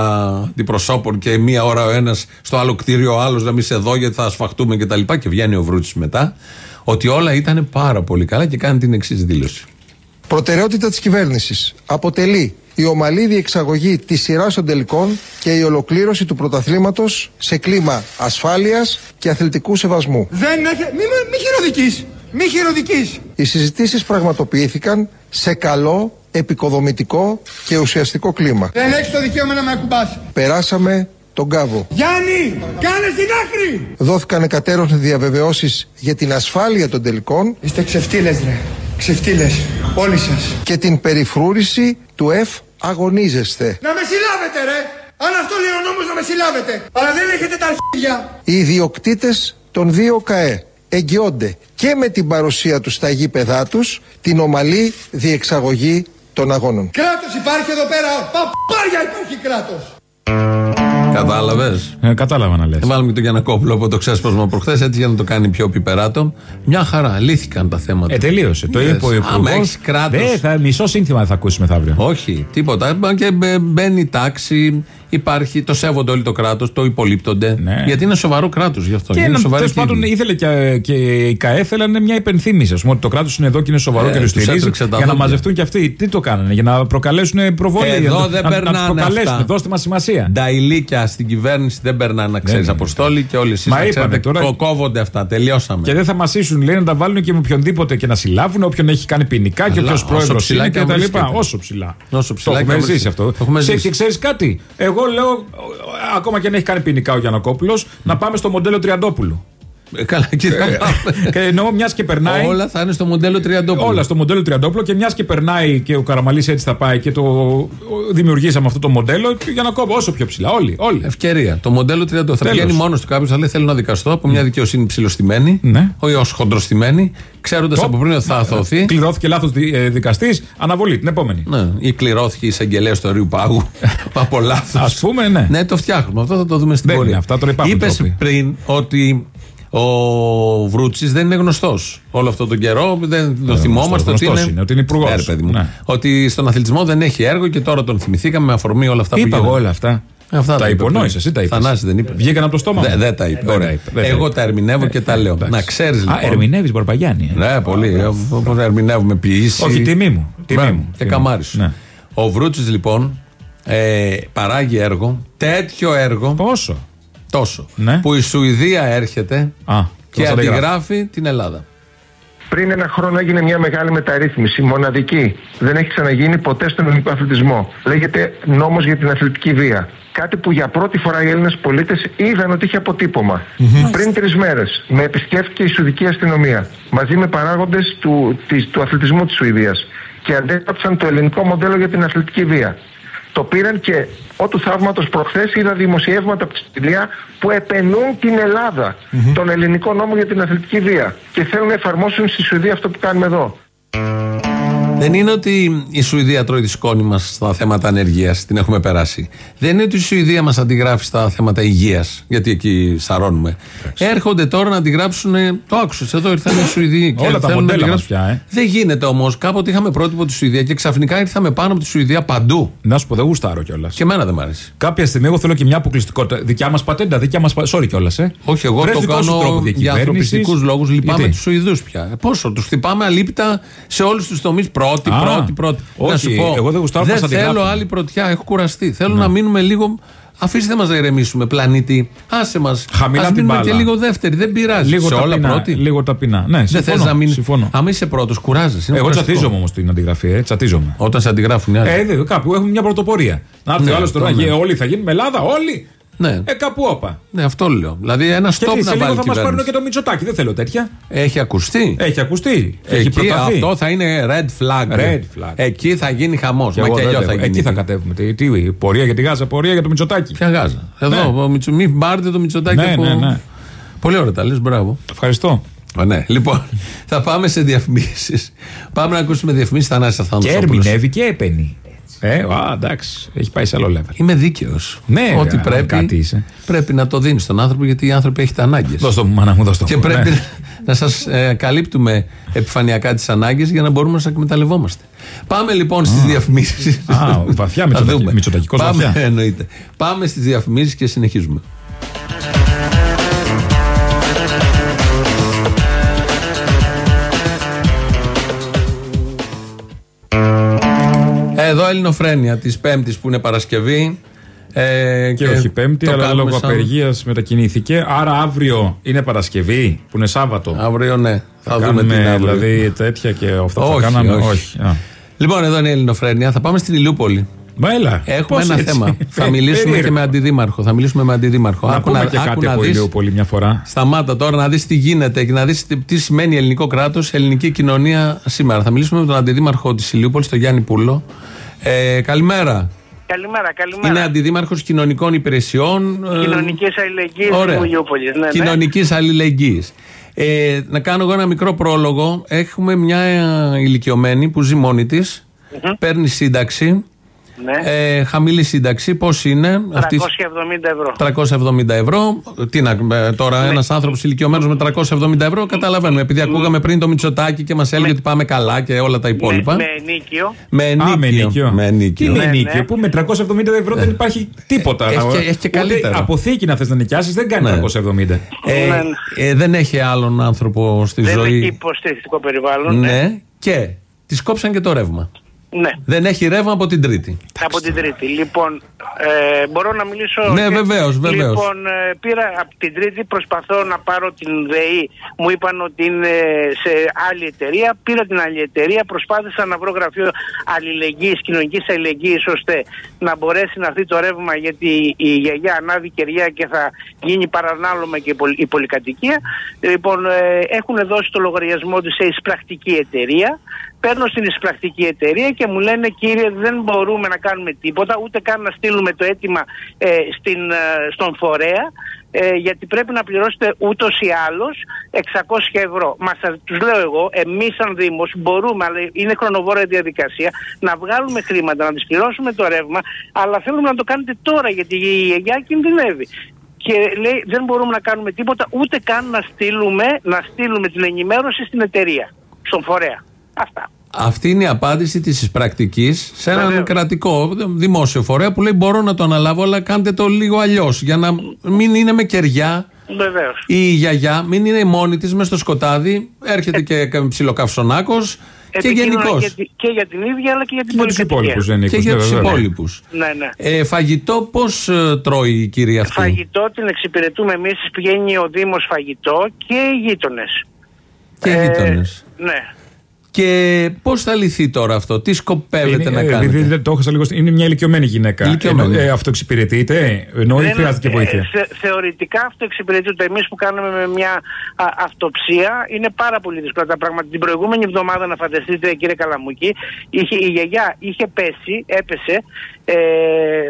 αντιπροσώπων και μία ώρα ο ένας στο άλλο κτίριο, ο άλλος να μην σε δω γιατί θα σφαχτούμε κτλ. Και, και βγαίνει ο Βρούτσης μετά. Ότι όλα ήταν πάρα πολύ καλά και κάνει την εξής δήλωση. Προτεραιότητα της κυβέρνησης αποτελεί η ομαλή διεξαγωγή της σειράς των τελικών και η ολοκλήρωση του πρωταθλήματος σε κλίμα ασφάλειας και αθλητικού σεβασμού. Δεν έχει. Μη, μη, μη χειροδικείς. Μη χειροδικείς. Οι συζητήσεις πραγματοποιήθηκαν σε καλό, επικοδομητικό και ουσιαστικό κλίμα. Δεν έχεις το δικαίωμα να με ακουμπάς. Περάσαμε τον κάβο. Γιάννη, κάνε στην άκρη. Δόθηκαν εκατέρωθεν διαβεβαιώσεις για την ασφάλεια των τελικών Είστε ξεφτύλες ρε. Ξεφτύλες. Όλοι σας. και την περιφρούρηση του ΕΦ αγωνίζεστε. Να με συλλάβετε ρε. Αν αυτό λέει ο νόμος να με συλλάβετε. Αλλά δεν έχετε τα αρχίδια. Οι ιδιοκτήτες των δύο ΚΑΕ εγγυώνται και με την παρουσία τους στα γήπεδά τους την ομαλή διεξαγωγή των αγώνων. Κράτος υπάρχει εδώ πέρα. Παπάρια υπάρχει κράτος. Κατάλαβες; Ε, κατάλαβα να λες. Βάλουμε και τον Γιανακόπουλο από το ξέσπασμα προχθές έτσι για να το κάνει πιο πιπεράτο. Μια χαρά. Λύθηκαν τα θέματα. Ε, τελείωσε. Το Yes. είπε ο Άμα Υπουργός. έχεις κράτος. Μισό σύνθημα δεν θα ακούσουμε μεθαύριο. Όχι, τίποτα. Μπα- Και μπε- μπαίνει η τάξη, υπάρχει, το σέβονται όλοι το κράτος, το υπολείπτονται. Ναι. Γιατί είναι σοβαρό κράτος γι' αυτό. Και είναι ένα, σοβαρή τέλος πάντων κύβη. ήθελε και, και η ΚΑΕ θέλανε μια υπενθύμηση. Ας πούμε, ότι το κράτος είναι εδώ και είναι σοβαρό Ε, και το τους στηρίζει. έτρεξε τα Για να δόντια. μαζευτούν και αυτοί. Τι το κάνανε, για να προκαλέσουν προβολή. Εδώ για να, δεν να, να περνάνε τους προκαλέσουν. αυτά. Δώστε μας σημασία. Τα ηλίκια στην κυβέρνηση δεν περνάνε να ξέρεις ναι, ναι. αποστόλη και όλοι εσείς Μα να είπανε ξέρετε. τώρα- κο- Κόβονται αυτά. Τελειώσαμε. Και δεν θα μασίσουν, λέει, να τα βάλουν και με οποιονδήποτε και να συλλάβουν όποιον έχει κάνει ποινικά και Αλλά όποιος όσο πρόεδρος ψηλά είναι και αν και τα λοιπά. βρίσκεται. Όσο ψηλά. Όσο ψηλά το και αν έχουμε ζήσει βρίσκεται. αυτό. Το έχουμε Σε- ζήσει. Και ξέρεις κάτι. Εγώ λέω, ο- ακόμα και αν έχει κάνει ποινικά ο Γιανακόπουλος, να πάμε στο μοντέλο Τριαντόπουλου. Ε, Καλά, εκεί θα πάμε. και ενώ μιας και περνάει. Όλα θα είναι στο μοντέλο Τριαντόπουλου. Όλα στο μοντέλο Τριαντόπουλο και μιας και περνάει και ο Καραμαλής έτσι θα πάει και το δημιουργήσαμε αυτό το μοντέλο για να κόβω όσο πιο ψηλά. Όλοι. όλοι. Ευκαιρία. Το μοντέλο 30. Θα Τέλος. πηγαίνει μόνος του κάποιος, θα λέει: Θέλω να δικαστώ από μια δικαιοσύνη ψηλοστημένη, Ναι. όχι ως χοντροστημένη, ξέροντας Το- από πριν ότι θα αθωθεί. Κληρώθηκε λάθος δικαστής. Αναβολή την επόμενη. Ναι, ή κληρώθηκε η εισαγγελέα του Ρίου Πάγου [laughs] από λάθος. Α πούμε, ναι. Ναι, το φτιάχνουμε. Αυτό θα το δούμε στην Δεν πορεία. είναι, αυτά τώρα υπάρχουν Είπες τρόποι. πριν ότι ο Βρούτσης δεν είναι γνωστός. Όλο αυτό τον καιρό δεν το θυμόμαστε ότι γνωστός είναι. είναι, ότι είναι υπουργός. Ναι, ρε παιδί μου. Ναι. Ότι στον αθλητισμό δεν έχει έργο και τώρα τον θυμηθήκαμε με αφορμή όλα αυτά που Είπα εγώ γίνονται. όλα αυτά. Ε, Αυτά τα είπε υπονόησε, πριν. εσύ τα είπες. Θανάση δεν είπε. Βγήκαν από το στόμα μου. Δε- Δεν τα είπε. Δεν Ωραία. τα είπε, δεν τα Εγώ είπε. τα ερμηνεύω και τα λέω. εντάξει. Να ξέρει λοιπόν. Α, ερμηνεύεις Μπαρπαγιάννη. ε. Ναι, πολύ. Όπως ερμηνεύουμε ποιήση. Όχι, τιμή μου. Τιμή Μπράβο, μου. Και Τιμή καμάρι μου. σου. Ναι. Ο Βρούτσης λοιπόν ε, παράγει έργο, τέτοιο έργο, Πόσο; Τόσο, Ναι. που η Σουηδία έρχεται Α, και μας αντιγράφει. αντιγράφει την Ελλάδα. Πριν ένα χρόνο έγινε μια μεγάλη μεταρρύθμιση, μοναδική. Δεν έχει ξαναγίνει ποτέ στον ελληνικό αθλητισμό. Λέγεται νόμος για την αθλητική βία. Κάτι που για πρώτη φορά οι Έλληνες πολίτες είδαν ότι είχε αποτύπωμα. Πριν τρεις μέρες με επισκέφθηκε η Σουηδική αστυνομία μαζί με παράγοντες του, της- του αθλητισμού της Σουηδίας και αντέγραψαν το ελληνικό μοντέλο για την αθλητική βία. Το πήραν και ό του θαύματος προχθές είδα δημοσιεύματα από τη Σουηδία που επενούν την ελλαδα τον ελληνικό νόμο για την αθλητική βία. Και θέλουν να εφαρμόσουν στη Σουηδία αυτό που κάνουμε εδώ. Δεν είναι ότι η Σουηδία τρώει τη σκόνη μας στα θέματα ανεργίας, την έχουμε περάσει. Δεν είναι ότι η Σουηδία μας αντιγράφει στα θέματα υγείας, γιατί εκεί σαρώνουμε. Έρχονται τώρα να αντιγράψουν. Το άκουσες, εδώ ήρθαν οι Σουηδοί. και Όλα τα θέλουν να μοντέλα μας αντιγράψουν. πια, ε. Δεν γίνεται όμως. Κάποτε είχαμε πρότυπο τη Σουηδία και ξαφνικά ήρθαμε πάνω από τη Σουηδία παντού. Να σου πω, δεν γουστάρω κιόλας. Και εμένα δεν μ' αρέσει. Κάποια στιγμή εγώ θέλω και μια αποκλειστικότητα. Δικιά μας πατέντα, δικιά μας. Sorry κιόλας, ε. Όχι, εγώ Βρες το δικό σου τρόπο κάνω για διακυβέρνησης. ανθρωπιστικούς λόγους. Λυπάμαι Γιατί; τους Σουηδούς πια. Ε, Πόσο, τους χτυπάμε αλήπτα σε όλους τους τομείς. Πρώτη, Α, πρώτη, πρώτη. όχι, να σου πω, εγώ δεν γουστάρω που δεν μας θέλω αντιγράφουν. άλλη πρωτιά. Έχω κουραστεί. Θέλω να μείνουμε λίγο. Αφήστε μας να ηρεμήσουμε, πλανήτη. Άσε μας. Χαμηλά Ας την μείνουμε μπάλα. και λίγο δεύτερη. Δεν πειράζει. Λίγο σε όλα ταπεινά, πρώτη. Λίγο ταπεινά. Ναι, δεν συμφωνώ, θες να μείνεις. συμφωνώ. Αν είσαι πρώτος, κουράζεσαι. Είναι Εγώ κουραστικό. τσατίζομαι όμως την αντιγραφή, ε, τσατίζομαι. Όταν σε αντιγράφουν οι άλλοι. Ε, δε, κάπου έχουμε μια πρωτοπορία. Να έρθει Ναι, ο άλλος τώρα, αυτό, ναι. «Ε, όλοι θα γίνουμε Ελλάδα, όλοι. Ναι. Ε, κάπου όπα. ναι, αυτό λέω. Δηλαδή ένα Και στόπ τι, να σε λίγο βάλει θα μας πάρουν κυβέρνηση. και το Μητσοτάκι. Δεν θέλω τέτοια. Έχει ακουστεί. Έχει ακουστεί. Και Έχει εκεί προταθεί. αυτό θα είναι red flag. Red flag. Εκεί θα γίνει χαμός. Και Μα εγώ και δεν αλλιώς έχω. θα γίνει. Εκεί θα κατέβουμε. Τι, τι, πορεία για τη Γάζα, πορεία για το Μητσοτάκι. Ποια γάζα. Εδώ, Ναι. ο Μητσο- μην πάρετε το Μητσοτάκι Ναι, από... ναι, ναι. Πολύ ωραία τα λες, μπράβο. Ευχαριστώ. Α, ναι. Λοιπόν, θα πάμε σε διαφημίσεις. Πάμε να ακούσουμε διαφημίσεις. Θανάσης Και Αθανασόπουλος. ερμηνεύει και έπαινει. Ε, α, εντάξει, έχει πάει σε άλλο level. Είμαι δίκαιος. Ναι, Ότι ρε, πρέπει, κάτι είσαι. πρέπει να το δίνεις στον άνθρωπο γιατί οι άνθρωποι έχετε ανάγκες. Δώσ' το μου, μάνα μου, δώσ' το Και μου, πρέπει ναι. να σας ε, καλύπτουμε επιφανειακά τις ανάγκες για να μπορούμε να σας εκμεταλλευόμαστε. Πάμε λοιπόν στις διαφημίσεις. Α, βαθιά μητσοτακι- μητσοτακικός Πάμε, βαθιά. εννοείται. Πάμε στις διαφημίσεις και συνεχίζουμε. Εδώ Ελληνοφρένια της Πέμπτης που είναι Παρασκευή. Ε, Και όχι Πέμπτη, το αλλά κάνουμε λόγω σαν- απεργίας μετακινήθηκε. Άρα αύριο είναι Παρασκευή, που είναι Σάββατο. Αύριο ναι. Θα, θα δούμε κάνουμε τι είναι αύριο. δηλαδή τέτοια και αυτά που Όχι, θα κάναμε. όχι. Α. Λοιπόν, εδώ είναι η Ελληνοφρένια. Θα πάμε στην Ηλιούπολη. Μα έλα. Έχουμε πώς ένα έτσι; θέμα. [laughs] θα Ε, μιλήσουμε και περίεργο. με αντιδήμαρχο. Θα μιλήσουμε με αντιδήμαρχο. Να Άκου πούμε και άκου κάτι να από δεις- Ηλιούπολη μια φορά. Σταμάτα τώρα να δεις τι γίνεται και να δεις τι, τι σημαίνει ελληνικό κράτος, ελληνική κοινωνία σήμερα. Θα μιλήσουμε με τον αντιδήμαρχο της Ηλιούπολης, τον Γιάννη Πούλο. Ε, καλημέρα. Καλημέρα, καλημέρα. Είναι αντιδήμαρχος κοινωνικών υπηρεσιών. ε, Κοινωνικής αλληλεγγύης Ωραία. του Ηλιούπολη. Ναι, ναι. Κοινωνικής αλληλεγγύης. Ε, να κάνω εγώ ένα μικρό πρόλογο. Έχουμε μια ε, ηλικιωμένη που ζει μόνη της. Παίρνει σύνταξη. Ναι. Ε, χαμηλή σύνταξη. Πώς είναι 370 ευρώ. 370 ευρώ. Τι να, ε, τώρα Ναι. ένας άνθρωπος ηλικιωμένος με 370 ευρώ, καταλαβαίνουμε. Επειδή ακούγαμε πριν το Μητσοτάκι και μας έλεγε ότι πάμε καλά και όλα τα υπόλοιπα. Με, με ενίκιο. Με ενίκιο. Α, με ενίκιο. Με ενίκιο. Τι με Ναι, ενίκιο, ναι. που με 370 ευρώ δεν υπάρχει τίποτα. Έχει Να- και- έχει και ούτε καλύτερα. Αποθήκη να θες να νοικιάσεις δεν κάνει Ναι. 370. Ε, Ναι, ε, δεν έχει άλλον άνθρωπο στη Δεν ζωή. έχει υποστηρικτικό περιβάλλον. Ναι, και τη κόψαν και το ρεύμα. Ναι. Δεν έχει ρεύμα από την Τρίτη. Από την Τρίτη. Λοιπόν, ε, μπορώ να μιλήσω. Ναι, και- βεβαίως, βεβαίως. Λοιπόν, ε, πήρα από την Τρίτη, προσπαθώ να πάρω την ΔΕΗ. Μου είπαν ότι είναι σε άλλη εταιρεία. Πήρα την άλλη εταιρεία, προσπάθησα να βρω γραφείο αλληλεγγύης, κοινωνικής αλληλεγγύης, ώστε να μπορέσει να έρθει το ρεύμα, γιατί η γιαγιά ανάβει κεριά και θα γίνει παρανάλωμα και η πολυ- η πολυκατοικία. Λοιπόν, ε, έχουν δώσει το λογαριασμό του σε εισπρακτική εταιρεία. Παίρνω στην εισπρακτική εταιρεία και μου λένε κύριε δεν μπορούμε να κάνουμε τίποτα ούτε καν να στείλουμε το αίτημα ε, στην, ε, στον φορέα ε, γιατί πρέπει να πληρώσετε ούτως ή άλλως 600 ευρώ. Μα σας τους λέω εγώ, εμείς σαν Δήμος μπορούμε, αλλά είναι χρονοβόρα η διαδικασία, να βγάλουμε χρήματα, να τις πληρώσουμε το ρεύμα, αλλά θέλουμε να το κάνετε τώρα γιατί η γιαγιά κινδυνεύει. Και λέει δεν μπορούμε να κάνουμε τίποτα ούτε καν να στείλουμε, να στείλουμε την ενημέρωση στην εταιρεία, στον φορέα. Αυτά. Αυτή είναι η απάντηση της πρακτικής σε έναν Βεβαίως. κρατικό δημόσιο φορέα που λέει: Μπορώ να το αναλάβω, αλλά κάντε το λίγο αλλιώς. Για να μην είναι με κεριά Βεβαίως. η γιαγιά, μην είναι μόνη της μέσα στο σκοτάδι. Έρχεται και ψιλοκαυσονάκος και γενικώ. Και, και για την ίδια αλλά και για την Και για τους πολυκατοικία. υπόλοιπους δεν Και για τους υπόλοιπους. Ναι, ναι. Ε, φαγητό πώς τρώει η κυρία αυτή; Φαγητό την εξυπηρετούμε εμείς, πηγαίνει ο Δήμος φαγητό και οι γείτονες. Και οι γείτονες. Ναι. Και πώς θα λυθεί τώρα αυτό, τι σκοπεύετε να κάνετε; Επειδή δεν το έχασα λίγο. Είναι μια ηλικιωμένη γυναίκα. Ηλικιωμένη. Ενώ, ε, αυτοεξυπηρετείται, ενώ ή Δεν- χρειάζεται και βοήθεια. ε, θε- θεωρητικά αυτό εξυπηρετούνται. Εμείς που κάνουμε με μια α, αυτοψία είναι πάρα πολύ δύσκολα τα πράγματα. Την προηγούμενη εβδομάδα, να φανταστείτε, κύριε Καλαμούκη, είχε, η γιαγιά είχε πέσει, έπεσε. Ε,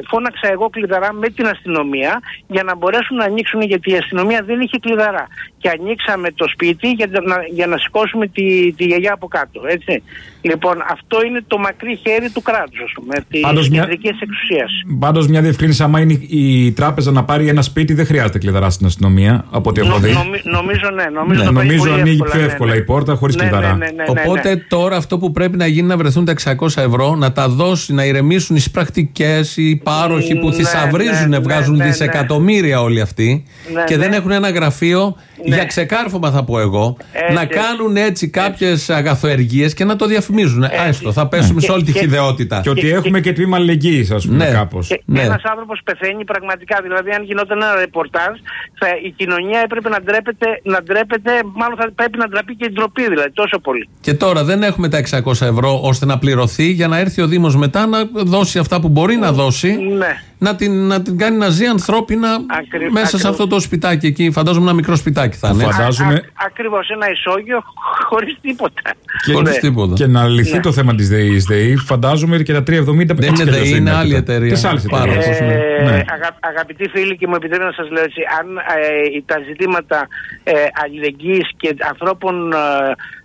φώναξα εγώ κλειδαρά με την αστυνομία για να μπορέσουν να ανοίξουν γιατί η αστυνομία δεν είχε κλειδαρά. Και ανοίξαμε το σπίτι για να, για να σηκώσουμε τη, τη γιαγιά από κάτω. Έτσι. Λοιπόν, αυτό είναι το μακρύ χέρι του κράτους, ας πούμε, της Πάντως μια- κεντρικής εξουσίας. Πάντως, μια διευκρίνηση, άμα είναι η τράπεζα να πάρει ένα σπίτι, δεν χρειάζεται κλειδαρά στην αστυνομία, από ό,τι έχω Νο- δει. νομι- νομίζω ναι. Νομίζω, Ναι, το παίρνει νομίζω πολύ ανοίγει εύκολα, πιο ναι, εύκολα ναι. η πόρτα χωρίς Ναι, κλειδαρά. ναι, ναι, ναι, ναι, Οπότε ναι. τώρα αυτό που πρέπει να γίνει να βρεθούν τα 600 ευρώ, να τα δώσει, να ηρεμήσουν οι πρακτικέ, οι πάροχοι που Ναι, θησαυρίζουν, ναι, βγάζουν ναι, ναι, δισεκατομμύρια όλοι αυτοί Ναι, και δεν ναι. έχουν ένα γραφείο για ξεκάρφωμα, θα πω εγώ, Έτσι, να έτσι. κάνουν έτσι κάποιες αγαθοεργίες και να το διαφημίζουν. Έστω, θα πέσουμε σε όλη τη Και- χιδεότητα. Και ότι έχουμε και τμήμα αλληλεγγύης, ας πούμε, Ναι. κάπως. Και Ναι. ένας άνθρωπος πεθαίνει πραγματικά. Δηλαδή, αν γινόταν ένα ρεπορτάζ, θα, η κοινωνία έπρεπε να ντρέπεται, να ντρέπεται, μάλλον θα πρέπει να ντραπεί και η ντροπή, δηλαδή, τόσο πολύ. Και τώρα δεν έχουμε τα 600 ευρώ ώστε να πληρωθεί για να έρθει ο Δήμος μετά να δώσει αυτά που μπορεί να δώσει. Ναι. Να την, να την κάνει να ζει ανθρώπινα Ακρι- μέσα σε ακριβώς. αυτό το σπιτάκι εκεί. Φαντάζομαι ένα μικρό σπιτάκι θα είναι. Φαντα- Φαντάζομαι- Ακριβώς ένα ισόγειο [laughs] χωρίς τίποτα. Χωρίς Ναι. τίποτα. Και να λυθεί Ναι. το θέμα της ΔΕΗ. ΔΕΗ, φαντάζομαι και τα 370 Δεν έτσι είναι κι αλλιώς ΔΕΗ, είναι άλλη τίποτα. εταιρεία. Τις άλλες Πάρα εταιρείες. πολύ. Ε, Ναι. αγα- αγαπητοί φίλοι και μου επιτρέπετε να σας λέω έτσι αν ε, τα ζητήματα ε, αλληλεγγύης και ανθρώπων ε, ε,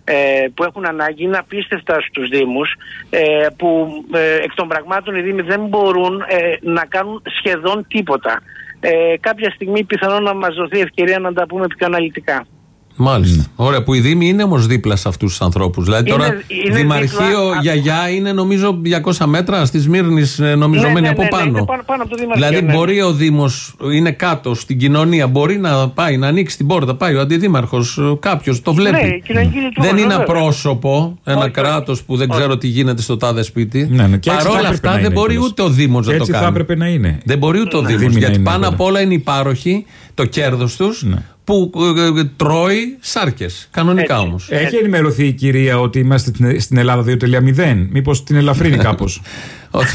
που έχουν ανάγκη είναι απίστευτα στους Δήμους ε, που ε, εκ των πραγμάτων οι Δήμοι δεν μπορούν ε, να κάνουν σχεδόν τίποτα. Ε, κάποια στιγμή πιθανόν να μας δοθεί ευκαιρία να τα πούμε πιο αναλυτικά. Μάλιστα. Ωραία, που οι Δήμοι είναι όμως δίπλα σε αυτούς τους ανθρώπους. Δηλαδή Είναι- τώρα είναι Δημαρχείο δίπλα- Γιαγιά είναι νομίζω 200 μέτρα στη Σμύρνης, νομίζω Ναι, μένει ναι, από ναι, ναι, πάνω. είναι πάνω- πάνω από το Δημαρχείο, δηλαδή ναι. μπορεί ο Δήμος, είναι κάτω στην κοινωνία, μπορεί να πάει να ανοίξει την πόρτα. Πάει ο αντιδήμαρχος, κάποιος το βλέπει. Ναι, η κοινωνική λειτουργία, δεν είναι βέβαια. απρόσωπο ένα Όχι, όχι. κράτος που δεν ξέρω τι γίνεται στο τάδε σπίτι. Ναι, ναι, και έτσι θα Παρ' όλα έπρεπε αυτά να δεν είναι μπορεί κιόλας. ούτε ο Δήμος να Και το έτσι θα κάνει. έπρεπε να είναι. Δεν μπορεί ούτε ο Δήμος. Δήμοι να Γιατί είναι πάνω βέβαια. απ' όλα είναι υπάροχοι, το κέρδος τους, Ναι. Που ε, ε, τρώει σάρκες. Κανονικά Έτσι. όμως. Έχει ενημερωθεί η κυρία ότι είμαστε στην- στην Ελλάδα 2.0. Μήπως την ελαφρύνει [laughs] κάπως. ότι,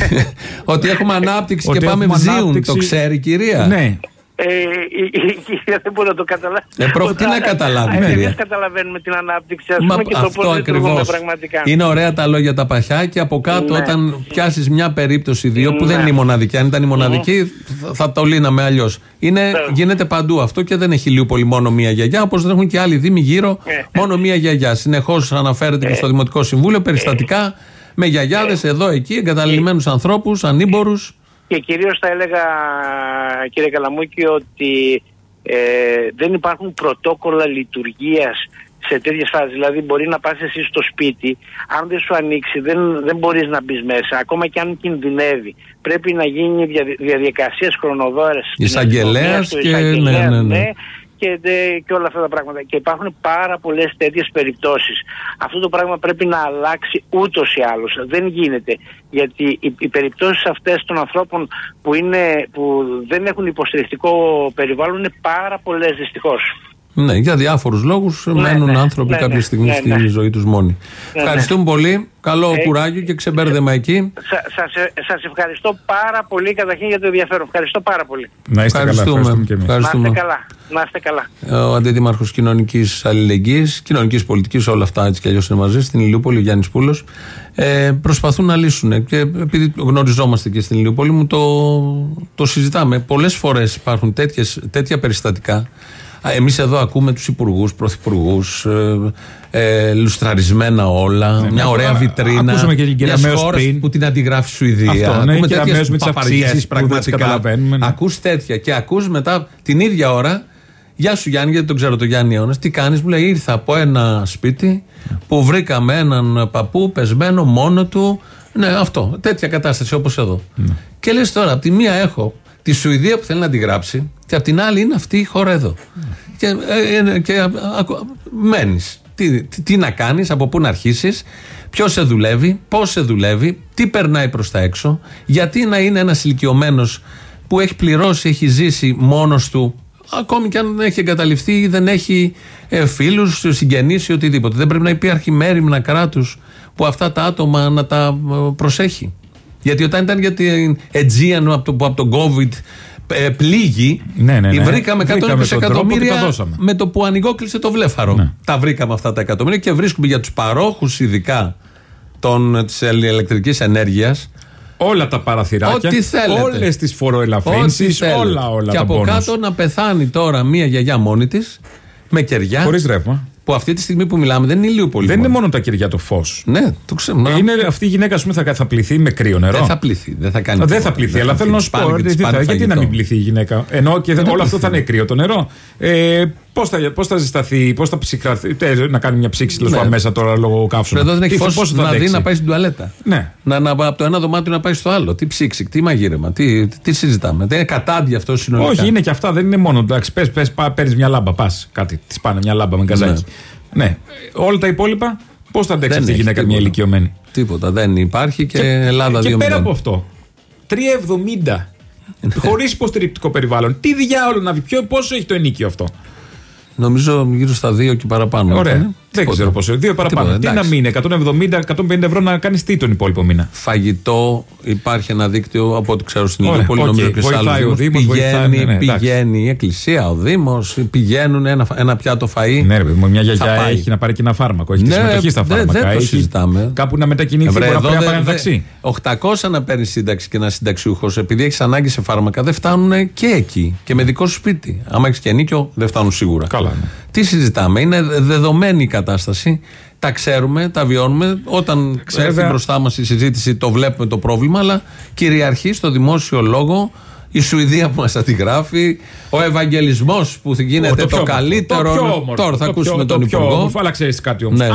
ότι έχουμε ανάπτυξη Ότι και πάμε έχουμε βζίουν. ανάπτυξη. Το ξέρει η κυρία. ναι. Ε, η, η κυρία δεν μπορεί να το καταλάβει. Ε, προ- τι να καταλάβει, Εμείς κυρία. καταλαβαίνουμε την ανάπτυξη, ας Μα πούμε, και το αυτό πώς λειτουργούμε ακριβώς. πραγματικά. Είναι ωραία τα λόγια τα παχιά και από κάτω, Ναι. όταν πιάσεις μια περίπτωση, δύο, που Ναι. δεν είναι η μοναδική. Αν ήταν η μοναδική, θα, θα το λύναμε αλλιώς. Γίνεται παντού αυτό και δεν έχει λίγο πολύ μόνο μία γιαγιά, όπως δεν έχουν και άλλοι δήμοι γύρω, Ναι. μόνο μία γιαγιά. Συνεχώς αναφέρεται και στο Δημοτικό Συμβούλιο περιστατικά με γιαγιάδες εδώ, εκεί, εγκαταλειμμένους ανθρώπους, ανήμπορους. Και κυρίως θα έλεγα, κύριε Καλαμούκη, ότι ε, δεν υπάρχουν πρωτόκολλα λειτουργίας σε τέτοιες φάσεις. Δηλαδή μπορεί να πας εσύ στο σπίτι, αν δεν σου ανοίξει δεν, δεν μπορείς να μπεις μέσα, ακόμα και αν κινδυνεύει. Πρέπει να γίνει δια- διαδικασίες χρονοβόρες. στην Εισαγγελέας αστυνομία, στο και- εισαγγελέα, ναι, ναι, ναι. Και, δε- και όλα αυτά τα πράγματα. Και υπάρχουν πάρα πολλές τέτοιες περιπτώσεις. Αυτό το πράγμα πρέπει να αλλάξει ούτως ή άλλως. Δεν γίνεται. Γιατί οι, οι περιπτώσεις αυτές των ανθρώπων που, είναι, που δεν έχουν υποστηρικτικό περιβάλλον είναι πάρα πολλές δυστυχώς. Ναι, για διάφορους λόγους μένουν ναι, άνθρωποι ναι, κάποια ναι, στιγμή ναι, στη ναι. ζωή τους μόνοι. ναι. Ευχαριστούμε πολύ. Καλό Ε, κουράγιο και ξεμπέρδεμα εκεί. Σα, σας, σας ευχαριστώ πάρα πολύ καταρχήν για το ενδιαφέρον. Ευχαριστώ πάρα πολύ. Να είστε καλά. Ευχαριστούμε. Ευχαριστούμε και εμείς. Να Ευχαριστούμε. είστε καλά. Να είστε καλά. Ο αντιδήμαρχο κοινωνικής αλληλεγγύης, κοινωνικής πολιτικής, όλα αυτά έτσι κι αλλιώς είναι μαζί, στην Ηλιούπολη, ο Γιάννης Πούλος, ε, προσπαθούν να λύσουν. Και επειδή γνωριζόμαστε και στην Ηλιούπολη, μου το, το συζητάμε. Πολλές φορές υπάρχουν τέτοιες, τέτοια περιστατικά. Εμείς εδώ ακούμε τους υπουργούς, πρωθυπουργούς, ε, ε, λουστραρισμένα όλα, μια ναι, ωραία α- βιτρίνα. ακούσαμε και την κυρία μιας Μέος χώρας πριν. που την αντιγράφει η Σουηδία. Αυτό, ναι, Ακούμε η κυρία τέτοιες Μέος με τις παπαριές αυξήσεις που δεν τις πραγματικά. καταλαβαίνουμε, ναι. Ακούς τέτοια και ακούς μετά την ίδια ώρα Γεια σου Γιάννη, γιατί τον ξέρω τον Γιάννη Ιώνα. Τι κάνεις, μου λέει, ήρθα από ένα σπίτι που βρήκαμε έναν παππού πεσμένο μόνο του. Ναι, αυτό. Τέτοια κατάσταση όπως εδώ. Και λες τώρα, από τη μία έχω τη Σουηδία που θέλει να τη γράψει, και από την άλλη είναι αυτή η χώρα εδώ. Και, ε, ε, και μένεις. Τι, τι, τι να κάνεις, από πού να αρχίσεις, ποιος σε δουλεύει, πώς σε δουλεύει, τι περνάει προς τα έξω, γιατί να είναι ένας ηλικιωμένος που έχει πληρώσει, έχει ζήσει μόνος του, ακόμη και αν έχει εγκαταλειφθεί ή δεν έχει ε, φίλους, συγγενείς ή οτιδήποτε. Δεν πρέπει να υπάρχει μέρημνα κράτους που αυτά τα άτομα να τα ε, προσέχει. Γιατί όταν ήταν για την Aegean από, το, που από τον COVID ε, πλήγει, Ναι, ναι, ναι. βρήκαμε 120 Βρήκαμε τον τρόπο και εκατομμύρια τα δώσαμε. με το που ανοιγόκλεισε το βλέφαρο. Ναι. Τα βρήκαμε αυτά τα εκατομμύρια και βρίσκουμε για τους παρόχους ειδικά της ηλεκτρικής ενέργειας. Όλα τα παραθυράκια. Ό,τι θέλετε. Όλες τις Ό,τι φοροελαφρύνσει. θέλετε. Όλα, όλα Και τα από bonus. κάτω να πεθάνει τώρα μία γιαγιά μόνη της με κεριά. Χωρίς ρεύμα. Που αυτή τη στιγμή που μιλάμε δεν είναι λίγο πολύ. Δεν είναι μόνο τα κεριά το φως. Ναι, το ξέρω. Μα Είναι αυτή η γυναίκα, ας πούμε, θα, θα πληθεί με κρύο νερό. Δεν θα πληθεί. Δεν θα κάνει. δεν θα τίποτα. πληθεί, Δεν αλλά θα θέλω να πληθεί. σου πω, Πάνε και τις της θα- πάνε γιατί να φαγητό. μην πληθεί η γυναίκα; Ενώ και Δεν όλο θα αυτό θα πληθεί. είναι κρύο το νερό. Ε, Πώς θα, πώς θα ζεσταθεί, πώς θα ψυκραθεί, τε, να κάνει μια ψήξη τέλος Ναι. πάντων μέσα τώρα λόγω καύσωνα. Εδώ δεν έχει Τι- φως πόσο θα να δει αντέξει; να πάει στην τουαλέτα. Ναι. Να, να, από το ένα δωμάτιο να πάει στο άλλο. Τι ψήξη, τι μαγείρεμα, τι, τι, τι συζητάμε. Δεν είναι κατάντια αυτό συνολικά. Όχι, είναι και αυτά, δεν είναι μόνο. Εντάξει, πε, πες, παίρνεις μια λάμπα, πας κάτι. Της πάνε μια λάμπα με γκαζάκι. Ναι. Όλα τα υπόλοιπα, πώς θα αντέξει Δεν αυτή η έχει γυναίκα μια τίποτα. ηλικιωμένη; Τίποτα. Δεν υπάρχει και, Ελλάδα 2 Και πέρα από αυτό, 3,70 χωρίς υποστηρικτικό περιβάλλον. Τι διάολο να βγει, ποιο- πόσο έχει το ενοίκιο αυτό; Νομίζω γύρω στα 2 και παραπάνω. Ωραία. Ε, Δεν τίποτα. ξέρω πόσο. Δύο παραπάνω. Τίποτα, Τι να εντάξει. μείνει, 170-150 ευρώ να κάνεις τι τον υπόλοιπο μήνα; Φαγητό, υπάρχει ένα δίκτυο από ό,τι ξέρω στην Ωραία, Ηλιούπολη, οκ. νομίζω και σε Βοηθάει άλλους ο Δήμους. Δήμος, βοηθάει, Πηγαίνει, ναι, ναι, εντάξει. πηγαίνει η Εκκλησία, ο Δήμος, πηγαίνουν ένα, ένα πιάτο φαΐ. Ναι, ρε παιδί μου, μια Θα γιαγιά πάει. έχει να πάρει και ένα φάρμακο. Έχει τη Ναι, συμμετοχή στα δεν- φάρμακα. δεν το έχει συζητάμε. Κάπου να μετακινηθεί, Βρε, μπορεί να εδώ πρέπει να δεν- πάρει ένα δεν- ταξί. 800 να παίρνεις σύνταξη και ένα συνταξιούχος, επειδή έχεις ανάγκη σε φάρμακα, δεν φτάνουν και εκεί. Και με δικό σου σπίτι. Άμα έχεις και ενοίκιο, δεν φτάνουν σίγουρα. Καλά, ναι. Τι συζητάμε, είναι δεδομένη η κατάσταση. Τα ξέρουμε, τα βιώνουμε. Όταν έρθει Βέβαια. μπροστά μας η συζήτηση, το βλέπουμε το πρόβλημα, αλλά κυριαρχεί στο δημόσιο λόγο η Σουηδία που μας αντιγράφει, ο Ευαγγελισμός που γίνεται το, πιο όμορφο, καλύτερο. το πιο όμορφο, Τώρα θα το ακούσουμε πιο- τον το πιο Υπουργό. όμορφο, αλλά ξέρεις κάτι όμως. Ναι.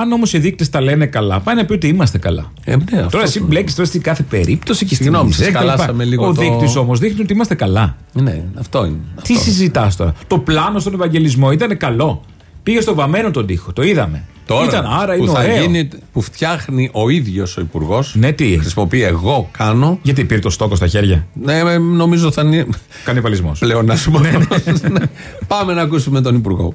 Αν όμως οι δείκτες τα λένε καλά, πάει να πει ότι είμαστε καλά. Ε, ναι, αυτό Τώρα εσύ το- μπλέκεις τώρα στην κάθε περίπτωση και στην Συγγνώμη, μιζέρια σας κτλ. χαλάσαμε λίγο Ο το- δείκτης όμως δείχνει ότι είμαστε καλά. Ναι, αυτό είναι. Τι Αυτό. συζητάς τώρα; Το πλάνο στον Ευαγγελισμό ήταν καλό. Πήγε στο βαμμένο τον τοίχο, το είδαμε. Τώρα ήταν άρα που είναι θα ωραίο. γίνει, που φτιάχνει ο ίδιος ο Υπουργός. Ναι, τι; Χρησιμοποιεί εγώ, κάνω. Γιατί πήρε το στόκο στα χέρια; Ναι, ε, νομίζω θα είναι Κανιβαλισμός. πλεονασμό. Ναι. Πάμε να ακούσουμε τον Υπουργό.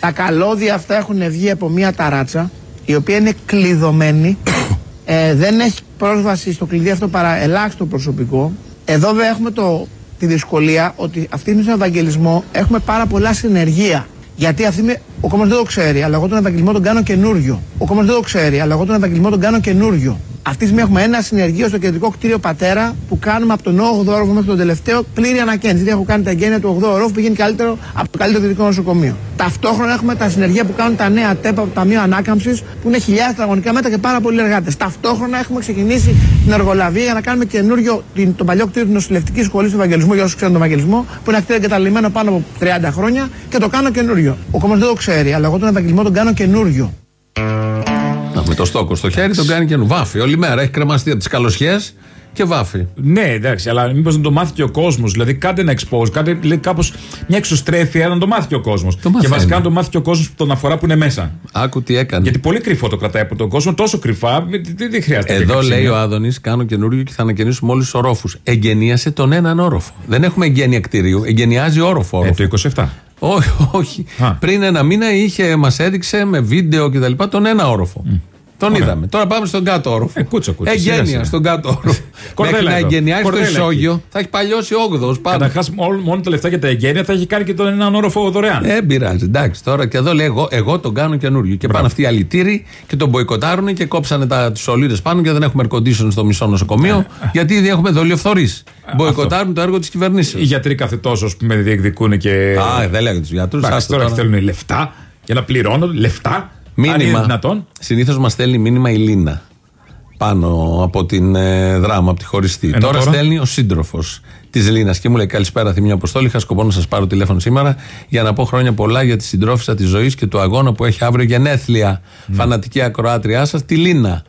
Τα καλώδια αυτά έχουν βγει από μια ταράτσα η οποία είναι κλειδωμένη. [coughs] ε, δεν έχει πρόσβαση στο κλειδί αυτό παρά ελάχιστο προσωπικό. Εδώ βέβαια έχουμε το, τη δυσκολία ότι αυτή είναι στον Ευαγγελισμό έχουμε πάρα πολλά συνεργεία. Γιατί αυτή είναι, ο κόμμα δεν το ξέρει, αλλά εγώ τον Ευαγγελισμό τον κάνω καινούριο. Ο κόμμα δεν το ξέρει, αλλά εγώ τον Ευαγγελισμό τον κάνω καινούριο. Αυτή τη στιγμή έχουμε ένα συνεργείο στο κεντρικό κτίριο Πατέρα που κάνουμε από τον 8ο όροφο μέχρι τον τελευταίο πλήρη ανακαίνιση. Δηλαδή έχω κάνει τα εγγένεια του 8ου όροφου που πηγαίνει καλύτερο από το καλύτερο δυτικό νοσοκομείο. Ταυτόχρονα έχουμε τα συνεργεία που κάνουν τα νέα ΤΕΠ από το Ταμείο Ανάκαμψης που είναι χιλιάδες τετραγωνικά μέτρα και πάρα πολλοί εργάτες. Ταυτόχρονα έχουμε ξεκινήσει την εργολαβία για να κάνουμε καινούριο την, το παλιό κτίριο της νοσηλευτικής σχολής του Ευαγγελισμού, για όσους ξέρουν τον Ευαγγελισμό, που είναι ένα κτίριο εγκαταλειμμένο πάνω από 30 χρόνια και το κάνω καινούριο. Ο κόμμα δεν το ξέρει, αλλά εγώ τον Ευαγγελισμό τον κάνω καινούριο. Να, με το στόκο στο χέρι τον κάνει και βάφει. Όλη μέρα έχει κρεμαστεί από τις καλοσιέ και βάφει. Ναι, εντάξει, αλλά μήπως να το μάθει και ο κόσμος. Δηλαδή, κάντε ένα expose, κάντε κάπως μια εξωστρέφεια να το μάθει και ο κόσμος. Και μαθαίνει. βασικά να το μάθει και ο κόσμος που τον αφορά που είναι μέσα. Άκου τι έκανε. Γιατί πολύ κρυφό το κρατάει από τον κόσμο, τόσο κρυφά, δεν δεν χρειάζεται. Εδώ τέτοια λέει ψημιά. ο Άδωνης: Κάνω καινούριο και θα ανακαινήσουμε όλους τους ορόφους. Εγγενίασε τον έναν όροφο. Δεν έχουμε εγγένεια κτηρίου. Εγγενιάζει όροφο. Ε, όροφο. το 27. Όχι, όχι. Α. Πριν ένα μήνα είχε, μας έδειξε με βίντεο κτλ. τον ένα όροφο. Τον είδαμε. Τώρα πάμε στον κάτω όροφο. Ε, κούτσο, κούτσο, σιγά, Εγγένεια σιγά. στον κάτω όροφο. [laughs] Κορδέλα Μέχρι να εδώ. εγγενιάσει το Κορδέλα ισόγειο θα έχει παλιώσει 8ο πάνω. Καταρχάς, μόνο τα λεφτά για τα εγγένεια θα έχει κάνει και τον έναν όροφο δωρεάν. Ε, πειράζει. Εντάξει, τώρα και εδώ λέει: Εγώ, εγώ τον κάνω καινούριο. Και πάνε αυτοί οι αλητήριοι και τον μποϊκοτάρουν και κόψανε του σωλήρε πάνω και δεν έχουμε air condition στο μισό νοσοκομείο. γιατί ήδη έχουμε δολιοφθορεί. Μποϊκοτάρουν το έργο της κυβερνήσεως. Οι γιατροί κάθε τόσο που με διεκδικούν και. Α, δεν λέγανε τους γιατρούς. Εντάξει, τώρα θέλουν λεφτά για να πληρώνουν λεφτά. Αν είναι Μήνυμα. δυνατόν. Συνήθως μας στέλνει μήνυμα η Λίνα πάνω από την ε, δράμα, από τη χωριστή. Ενώ τώρα, τώρα; στέλνει ο σύντροφος της Λίνας και μου λέει: Καλησπέρα, Θημία Αποστόλη. Είχα σκοπό να σας πάρω τηλέφωνο σήμερα για να πω χρόνια πολλά για τη συντρόφισσα της ζωής και του αγώνα που έχει αύριο γενέθλια. Φανατική ακροάτριά σας, τη Λίνα.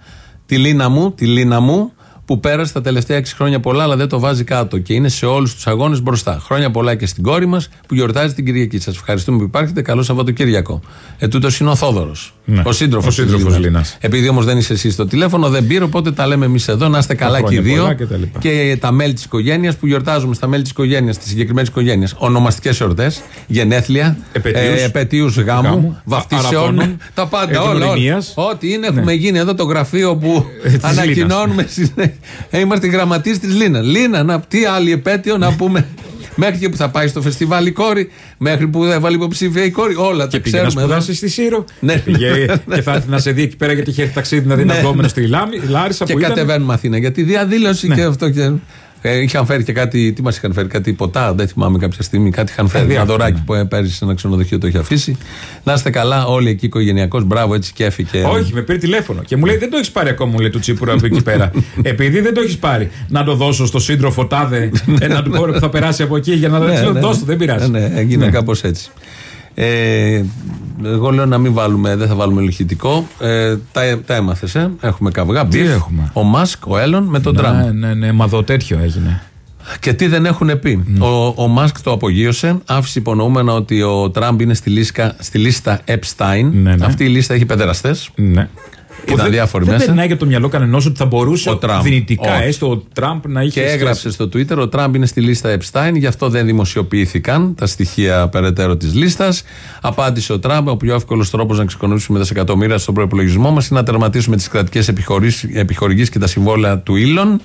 Τη Λίνα μου, τη Λίνα μου, που πέρασε τα τελευταία 6 χρόνια πολλά, αλλά δεν το βάζει κάτω και είναι σε όλους τους αγώνες μπροστά. Χρόνια πολλά και στην κόρη μας που γιορτάζει την Κυριακή. Σας ευχαριστούμε που υπάρχετε. Καλό Σαββατοκύριακο. Ε, τούτος είναι ο Θόδωρος. Ναι. Ο σύντροφος Ο σύντροφος Λίνας. Επειδή όμως δεν είσαι εσύ στο τηλέφωνο, δεν πήρε, οπότε τα λέμε εμείς εδώ. Να είστε καλά και οι χρόνια δύο. πολλά και τα λοιπά. Και τα μέλη της οικογένειας που γιορτάζουμε στα μέλη της οικογένειας, τη συγκεκριμένη οικογένεια. Ονομαστικές εορτές, γενέθλια, Επαιτίους. επαιτίους γάμου, Γάμου, βαφτίσεων, αραβώνων, τα πάντα. Όλα, όλα. εγκυμονίας. Ό,τι είναι, έχουμε γίνει εδώ το γραφείο που Ε, της ανακοινώνουμε. συνέ- Ε, Είμαστε γραμματείς της Λίνας. Λίνα, να, τι άλλη επέτειο να πούμε; Μέχρι και που θα πάει στο φεστιβάλ η κόρη, μέχρι που θα βάλει υποψήφια η κόρη. Όλα τα Και πήγε να ξέρουμε εδώ. σπουδάσει στη Σύρο. Ναι. Και πήγε [laughs] και θα έρθει να σε δει εκεί πέρα γιατί είχε έρθει ταξίδι να δει Ναι. ένα γκόμενο στη Λάμη- Λάρισα Και που ήταν. κατεβαίνουμε Αθήνα. Γιατί διαδήλωση Ναι. και αυτό. Και... Ε, είχαν φέρει και κάτι. Τι μας είχαν φέρει, κάτι ποτά. Δεν θυμάμαι κάποια στιγμή. Κάτι είχαν φέρει. Ένα διάφορα, δωράκι ναι. που πέρυσι σε ένα ξενοδοχείο το είχε αφήσει. Να είστε καλά, όλοι εκεί οικογενειακώς. Μπράβο, έτσι κέφι Όχι, με πήρε τηλέφωνο και μου λέει δεν το έχεις πάρει ακόμα, μου λέει του Τσίπουρα από εκεί πέρα. [laughs] Επειδή δεν το έχεις πάρει, να το δώσω στο σύντροφο τάδε, ε, να του πω που θα περάσει από εκεί για να Ναι, το ναι, δώσω, ναι. δεν πειράζει. Ναι, ναι, έγινε Ναι. κάπως έτσι. Ε, εγώ λέω να μην βάλουμε, δεν θα βάλουμε ενεχητικό. Ε, τα, τα έμαθες, ε; Έχουμε καυγά. Τι beef. έχουμε; Ο Μάσκ, ο Έλον με τον Ναι, Τραμπ. ναι, ναι, μα δω τέτοιο έγινε. Και τι δεν έχουν πει. Ο, ο Μάσκ το απογείωσε, άφησε υπονοούμενα ότι ο Τραμπ είναι στη, λίσκα, στη λίστα Epstein. Ναι, ναι. Αυτή η λίστα έχει παιδεραστές. Ναι. Ήταν δεν- διάφοροι δεν μέσα. περνάει για το μυαλό κανενός ότι θα μπορούσε Ο Τραμπ. δυνητικά Όχι. έστω ο Τραμπ να είχε. Και σχέση. έγραψε στο Twitter: Ο Τραμπ είναι στη λίστα Epstein, γι' αυτό δεν δημοσιοποιήθηκαν τα στοιχεία περαιτέρω της λίστας. Απάντησε ο Τραμπ: Ο πιο εύκολος τρόπος να ξεκονίσουμε δισεκατομμύρια στον προπολογισμό μας είναι να τερματίσουμε τις κρατικές επιχορηγήσεις και τα συμβόλαια του Ήλον.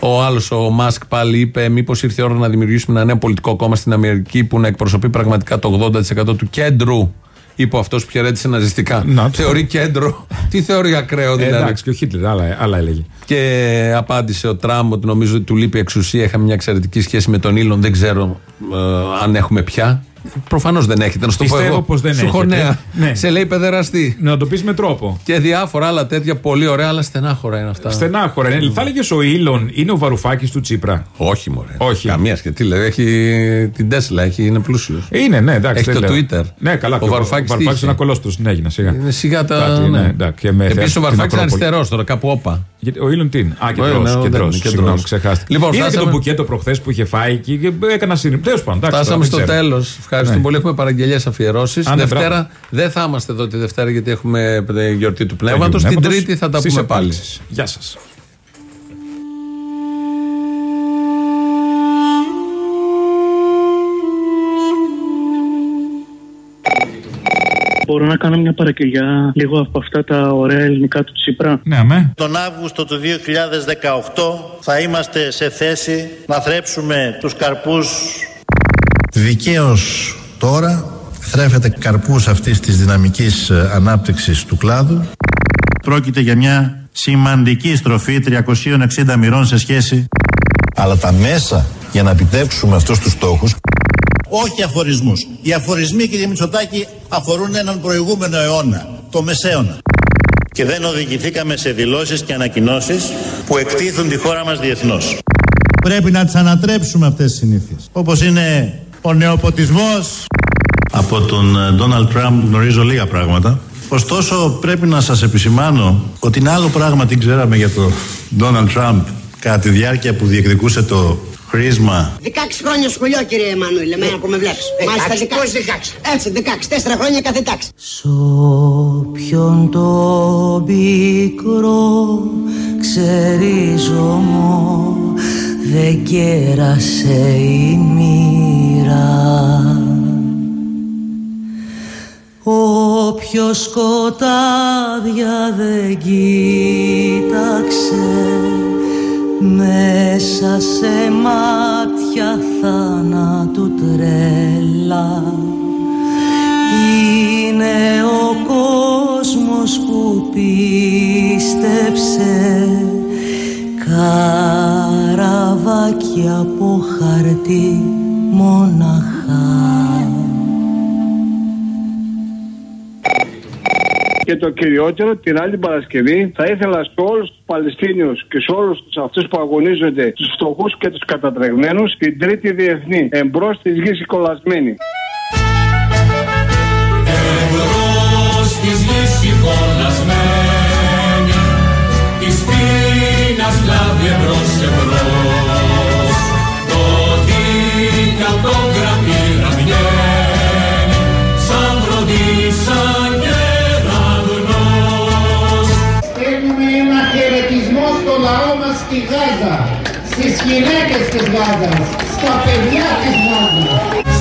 Ο άλλος, ο Μάσκ, πάλι είπε: Μήπως ήρθε η ώρα να δημιουργήσουμε ένα νέο πολιτικό κόμμα στην Αμερική που να εκπροσωπεί πραγματικά το 80% του κέντρου. Είπε αυτός που χαιρέτησε ναζιστικά. Να το. Θεωρεί κέντρο. Τι θεωρεί ακραίο Ε, δηλαδή; εντάξει, και ο Χίτλερ, άλλα, άλλα έλεγε. Και απάντησε ο Τραμπ ότι νομίζω ότι του λείπει εξουσία. Είχαμε μια εξαιρετική σχέση με τον Ήλον. Δεν ξέρω ε, αν έχουμε πια. Προφανώς δεν έχετε, να σου το πω Πιστεύω εγώ. πως δεν Σου έχω έχετε. νέα. Ναι. Σε λέει παιδεραστή. Να το πεις με τρόπο. Και διάφορα άλλα τέτοια πολύ ωραία, αλλά στενάχωρα είναι αυτά. Στενάχωρα. είναι. Θα έλεγες ο Ήλον είναι ο Βαρουφάκης του Τσίπρα; Όχι, μωρέ. Όχι. Καμίας σχέση. Τι λέει, έχει την Τέσλα, έχει, είναι πλούσιος. Είναι, ναι, εντάξει. Έχει δεν το λέω. Twitter. Ναι, καλά. Ο και Βαρουφάκης τι Βαρουφάκης είχε; είναι κολόστο. Ναι, έγινε σιγά. Είναι σιγά τα. Κάτι, ναι, εντάξει, και με Επίσης ο θεά- την Βαρφάκη είναι Ακρόπολη. αριστερός τώρα, κάπου όπα. Γιατί Ο Ήλον τι είναι; Α, Ο κεντρός. Ήλον, ναι, Κεντρός. δεν είναι, Συγγνώμη, κεντρός. ξεχάστηκε. Λοιπόν, Είδα και φτάσαμε- τον μπουκέτο προχθές που είχε φάει και έκανα συνειδητό. Τέλος πάντων. εντάξει, Φτάσαμε τώρα στο δεν ξέρω. τέλος. Ευχαριστούμε Ναι. πολύ. Έχουμε παραγγελίε αφιερώσεις. Α, ναι, Δευτέρα μπράβο. δεν θα είμαστε εδώ τη Δευτέρα γιατί έχουμε ε, γιορτή του πνεύματος. Αγίου Την Πνεύματος, Τρίτη θα τα στις πούμε πάλι. επάλξεις. Γεια σας. Μπορώ να κάνω μια παραγγελιά λίγο από αυτά τα ωραία ελληνικά του Τσίπρα; Ναι, αμέ. Τον Αύγουστο του 2018 θα είμαστε σε θέση να θρέψουμε τους καρπούς Δικαίως τώρα θρέφεται καρπούς αυτής της δυναμικής ε, ανάπτυξης του κλάδου. Πρόκειται για μια σημαντική στροφή 360 μοιρών σε σχέση Αλλά τα μέσα για να επιτεύξουμε αυτούς τους στόχους όχι αφορισμούς. Οι αφορισμοί κύριε Μητσοτάκη αφορούν έναν προηγούμενο αιώνα, το μεσαίωνα. Και δεν οδηγηθήκαμε σε δηλώσεις και ανακοινώσεις που εκτίθουν τη χώρα μας διεθνώς. Πρέπει να τις ανατρέψουμε αυτές τις συνήθειες. Όπως είναι ο νεοποτισμός. Από τον Ντόναλτ Τραμπ γνωρίζω λίγα πράγματα. Ωστόσο πρέπει να σας επισημάνω ότι είναι άλλο πράγμα τι ξέραμε για τον Ντόναλτ Τραμπ κατά τη διάρκεια που διεκδικούσε το χρήσμα 16 χρόνια σχολείο, κύριε Εμμανουήλ, εμένα που με βλέπεις. Μάλιστα 16. Έτσι, 16. Τέσσερα χρόνια κάθε τάξη. Σ' όποιον το πικρό ξερίζωμο δεν κέρασε η μοίρα Όποιος σκοτάδια δεν κοίταξε μέσα σε μάτια θάνατου τρέλα. Είναι ο κόσμος που πίστεψε καραβάκι από χαρτί. μοναχά Και το κυριότερο, την άλλη Παρασκευή, θα ήθελα σε όλους τους Παλαιστίνιους και σε όλους αυτούς που αγωνίζονται, τους φτωχούς και τους κατατρεγμένους, την Τρίτη Διεθνή, εμπρός της γης κολλασμένη. Εμπρός της γης σηκωνασμένη, της πείνας λάβει εμπρός στη Γάζα, στις γυναίκες της Γάζας, στα παιδιά της Γάζας.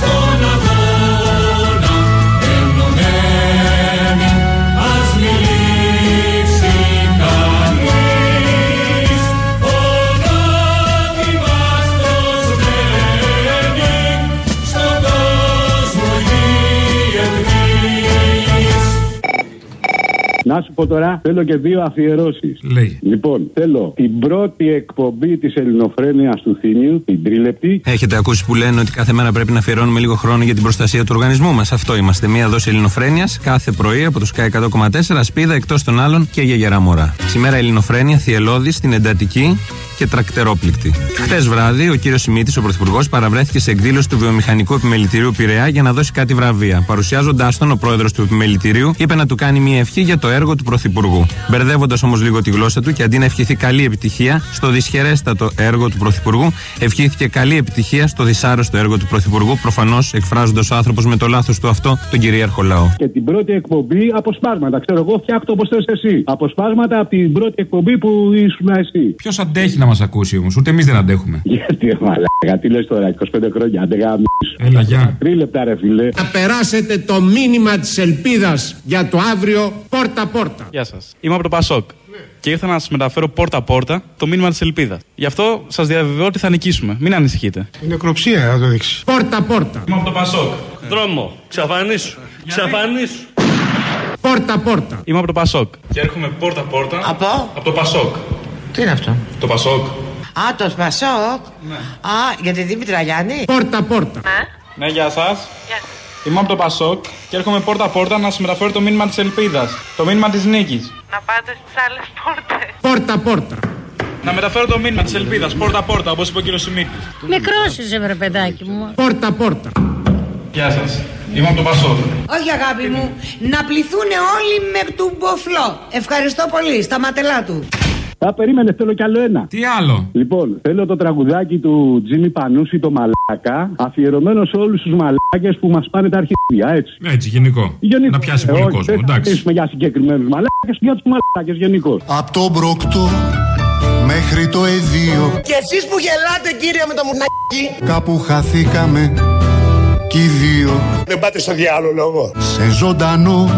Να σου πω τώρα, θέλω και δύο αφιερώσεις. Λέει. Λοιπόν, θέλω την πρώτη εκπομπή της ελληνοφρένειας του Θήμιου, την τρίλεπτη. Έχετε ακούσει που λένε ότι κάθε μέρα πρέπει να αφιερώνουμε λίγο χρόνο για την προστασία του οργανισμού μας. Αυτό είμαστε. Μία δόση ελληνοφρένειας κάθε πρωί από το Sky 100,4 σπίδα εκτός των άλλων και για γερά μωρά. Σήμερα ελληνοφρένεια θυελώδη στην εντατική και τρακτερόπληκτη. Χθες βράδυ, ο κύριος Σιμίτη, ο Πρωθυπουργός, παραβρέθηκε σε εκδήλωση του Βιομηχανικού Επιμελητηρίου Πειραιά για να δώσει κάτι βραβεία. Παρουσιάζοντάς τον, ο πρόεδρος του Επιμελητηρίου είπε να του κάνει μια ευχή για το έργο του Πρωθυπουργού. Μπερδεύοντας όμως λίγο τη γλώσσα του και αντί να ευχηθεί καλή επιτυχία στο δυσχερέστατο έργο του Πρωθυπουργού, ευχήθηκε καλή επιτυχία στο δυσάρεστο έργο του Πρωθυπουργού, προφανώς εκφράζοντας ο άνθρωπος με το λάθος του αυτό τον κυρίαρχο λαό. Και την πρώτη εκπομπή αποσπάσματα. Ξέρω εγώ, φτιάχνω όπως θες εσύ. Αποσπάσματα από την πρώτη εκπομπή που ήσουν εσύ. Ποιος αντέχει να μας ακούσει όμως, ούτε εμείς δεν αντέχουμε. Γιατί, μαλάκα, τι λες τώρα, 25 χρόνια, άντε γάμι. Έλα, γεια. Τρίλεπτα, ρε φιλέ. Να περάσετε το μήνυμα της ελπίδας για το αύριο πόρτα-πόρτα. Γεια σας. Είμαι από το Πασόκ. Και ήρθα να σας μεταφέρω πόρτα-πόρτα το μήνυμα της ελπίδας. Γι' αυτό σας διαβεβαιώ ότι θα νικήσουμε. Μην ανησυχείτε. Είναι κροψία, να το δείξει. Πόρτα-πόρτα. Είμαι από το Πασόκ. Δρόμο, ξαφανίσου, ξαφανίσου. Πόρτα-πόρτα. Είμαι από το Πασόκ. Και έρχομαι πόρτα-πόρτα. Από; Από το Πασόκ. Τι είναι αυτό; Το Πασόκ. Α, το Πασόκ. Α, για τη Δήμητρα Γιάννη. Πόρτα-πόρτα. Ναι, γεια σας. Είμαι από το Πασόκ και έρχομαι πόρτα-πόρτα να σα μεταφέρω το μήνυμα της ελπίδας. Το μήνυμα της νίκης. Να πάτε στις άλλες πόρτες. Πόρτα-πόρτα. Να μεταφέρω το μήνυμα της ελπίδας πόρτα-πόρτα, όπως είπε ο κύριος Σιμίτης. Μικρός είσαι, βρε παιδάκι μου. Πόρτα-πόρτα. Γεια σας. Είμαι από το Πασόκ. Όχι αγάπη μου, να πληθούν όλοι με του μποφλό. Ευχαριστώ πολύ, στα ματελά του. Α, περίμενε, θέλω κι άλλο ένα. Τι άλλο; Λοιπόν, θέλω το τραγουδάκι του Τζίμι Πανούση, το Μαλάκα, αφιερωμένο σε όλους τους μαλάκες που μας πάνε τα αρχίδια, έτσι. Έτσι, γενικό. Γενικό. Να πιάσει Ε, πολύ όχι, κόσμο. δεν θα Εντάξει. μιλήσουμε για συγκεκριμένους μαλάκες, για τους μαλάκες γενικώ. Απ' το μπροκτό μέχρι το εδίο Και εσείς που γελάτε κύριε με το μουνάκι. Κάπου χαθήκαμε κι οι δύο Δεν πάτε στο διάλογο λόγο. Σε ζωντανό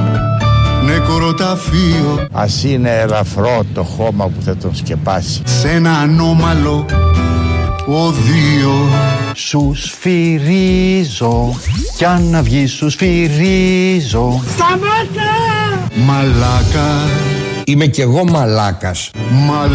νεκροταφείο Ας είναι ελαφρό το χώμα που θα τον σκεπάσει. Σ' ένα ανώμαλο οδείο Σους σφυρίζω Κι αν να βγεις σους σφυρίζω Σταμάτα! Μαλάκα Είμαι κι εγώ μαλάκας Μαλάκα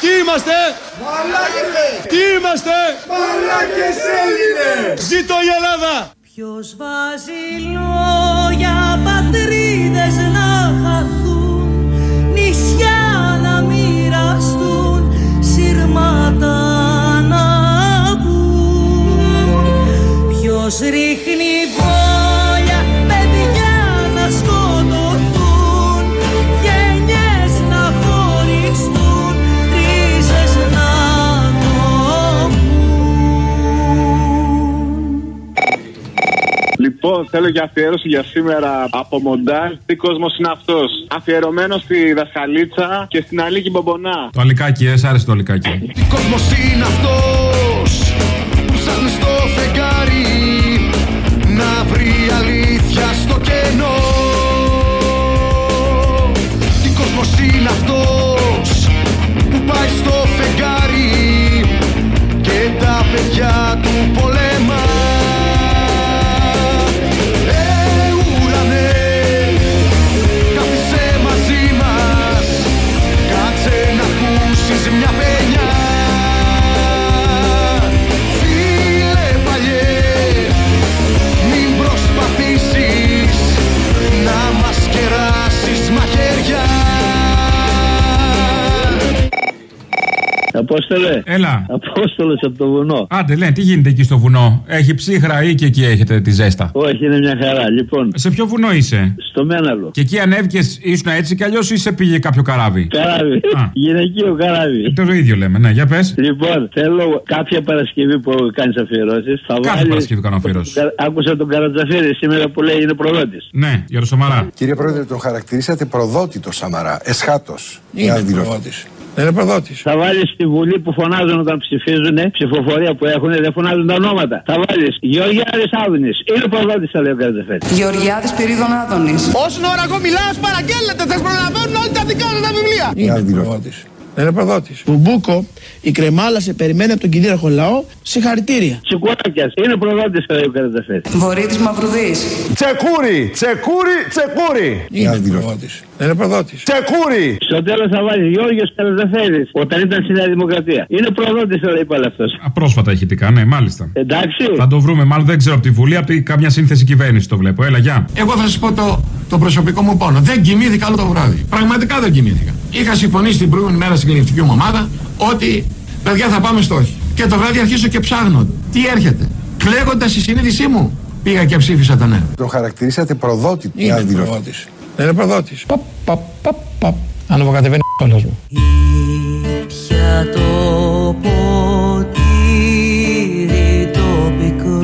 Τι είμαστε! Μαλάκες! Τι είμαστε! Μαλάκες Έλληνες! Ζήτω η Ελλάδα! Ποιος βάζει λόγια πατρίδες να χαθούν θέλω για αφιέρωση για σήμερα από μοντάζ. Τι κόσμος είναι αυτός; Αφιερωμένος στη δασκαλίτσα και στην Αλίκη Μπομπονά. Το αλικάκι, ε, σ' άρεσε το αλικάκι. Τι κόσμος είναι αυτός που σαν στο φεγγάρι να βρει αλήθεια στο κενό; Τι κόσμος είναι αυτός που πάει στο φεγγάρι και τα παιδιά του πολέμα Απόστολε. Έλα. Απόστολε από το βουνό. Άντε, λένε, τι γίνεται εκεί στο βουνό; Έχει ψύχρα ή και εκεί έχετε τη ζέστα; Όχι, είναι μια χαρά. Λοιπόν, Σε ποιο βουνό είσαι; στο Μέναλο. Και εκεί ανέβηκες, ήσουν έτσι κι αλλιώς ή σε πήγε κάποιο καράβι; Καράβι. Α. [laughs] Γυναικείο καράβι. Το ίδιο λέμε, ναι, για πες. Λοιπόν, θέλω κάποια Παρασκευή που κάνεις αφιερώσεις. Κάθε Παρασκευή κάνω αφιερώσεις. Άκουσα τον Καρατζαφέρη σήμερα που λέει είναι προδότης. Ναι, για το Σαμαρά. Κύριε Πρόεδρε, τον χαρακτηρίσατε προδότη το Σαμαρά. Εσχάτως. Είναι προδότης. Δεν είναι προδότη. Θα βάλεις στη Βουλή που φωνάζουν όταν ψηφίζουν, ψηφοφορία που έχουν, δεν φωνάζουν τα ονόματα. Θα βάλεις Γεωργιάδης Άδωνης. Είναι προδότη, θα λέει ο Καρατζαφέρη. Γεωργιάδης Πυρίδων Άδωνης. Όσον ώρα εγώ μιλάω, παραγγέλλετε, θα προλαβαίνουν όλοι τα δικά σα τα βιβλία. Είναι προδότη. Δεν είναι προδότη. Μπουμπούκο, η κρεμάλα σε περιμένει από τον κυρίαρχο λαό. Συγχαρητήρια. Τσικουράκια. Είναι προδότης, θα λέει ο Καρατζαφέρης. Βορύτη Μαυρουδής. Τσεκούρι, τσεκούρι, τσεκούρι. Είναι προδότη. Δεν είναι προδότη. Τσεκούρι. Στο τέλος θα βάλει Γιώργος Καρατζαφέρης όταν ήταν στη Νέα Δημοκρατία. Είναι προδότης, θα λέει πάλι αυτός. Πρόσφατα ηχητικά, ναι, μάλιστα. Εντάξει. Θα το βρούμε, μάλλον δεν ξέρω από τη Βουλή, από τη, καμιά σύνθεση κυβέρνηση το βλέπω. Έλα, γεια. Εγώ θα σας πω το, το προσωπικό μου πόνο. Δεν κοιμήθηκα όλο το βράδυ. Πραγματικά δεν κοιμήθηκα. Είχα συμφωνήσει την προηγούμενη μέρα στην κοινωνιστική μου ομάδα ότι παιδιά θα πάμε στο όχι. Και το βράδυ αρχίσω και ψάχνω. Τι έρχεται. Κλαίγοντα η συνείδησή μου πήγα και ψήφισα τον ναι. Τον χαρακτηρίσατε προδότη. Είναι προδότης. Δεν είναι προδότης. Παπ, παπ, παπ, παπ. Ανεβοκατεβαίνει ο κόλος μου. Πια το ποτήρι το πικρό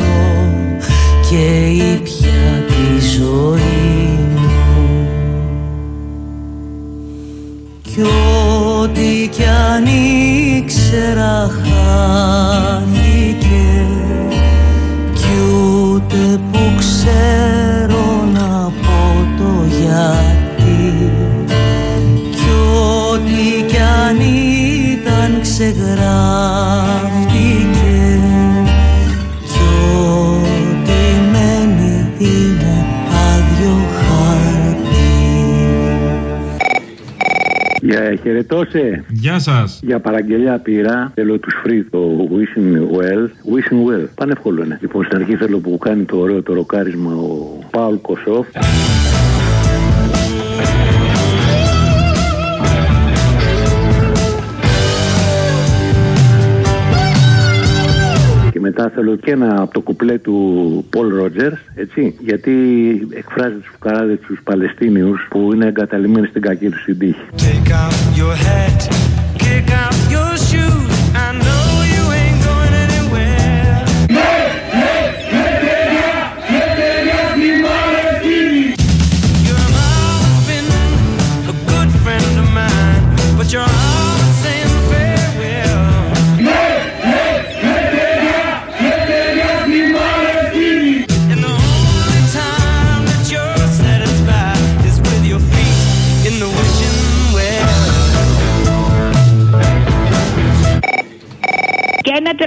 και ήπια τη ζωή μου κι ό,τι κι αν ήξερα χάθηκε Ε, χαιρετώσε. Γεια σας. Για παραγγελιά πήρα. Θέλω τους free το Wishing Well. Wishing Well. Πάνε εύκολο είναι. Λοιπόν, στην αρχή θέλω που κάνει το ωραίο το ροκάρισμα ο Πάουλ Κοσόφ. Μετά θέλω και ένα από το κουπλέ του Πολ Ρότζερ, έτσι, γιατί εκφράζει τους φουκαράδες τους Παλαιστίνιους που είναι εγκαταλειμμένοι στην κακή τους την τύχη. Take off your hat, kick off your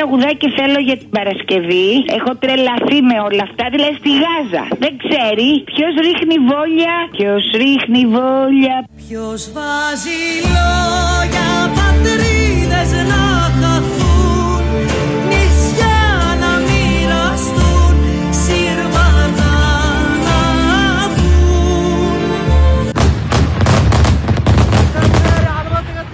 τραγουδάκι θέλω για την Παρασκευή. Έχω τρελαθεί με όλα αυτά, δηλαδή στη Γάζα. Δεν ξέρει ποιος ρίχνει βόλια, ποιος ρίχνει βόλια. Ποιος βάζει λόγια, πατρίδες να χαθούν. Νησιά να μοιραστούν, σύρματα να βγουν. Καλημέρα, αγρότε και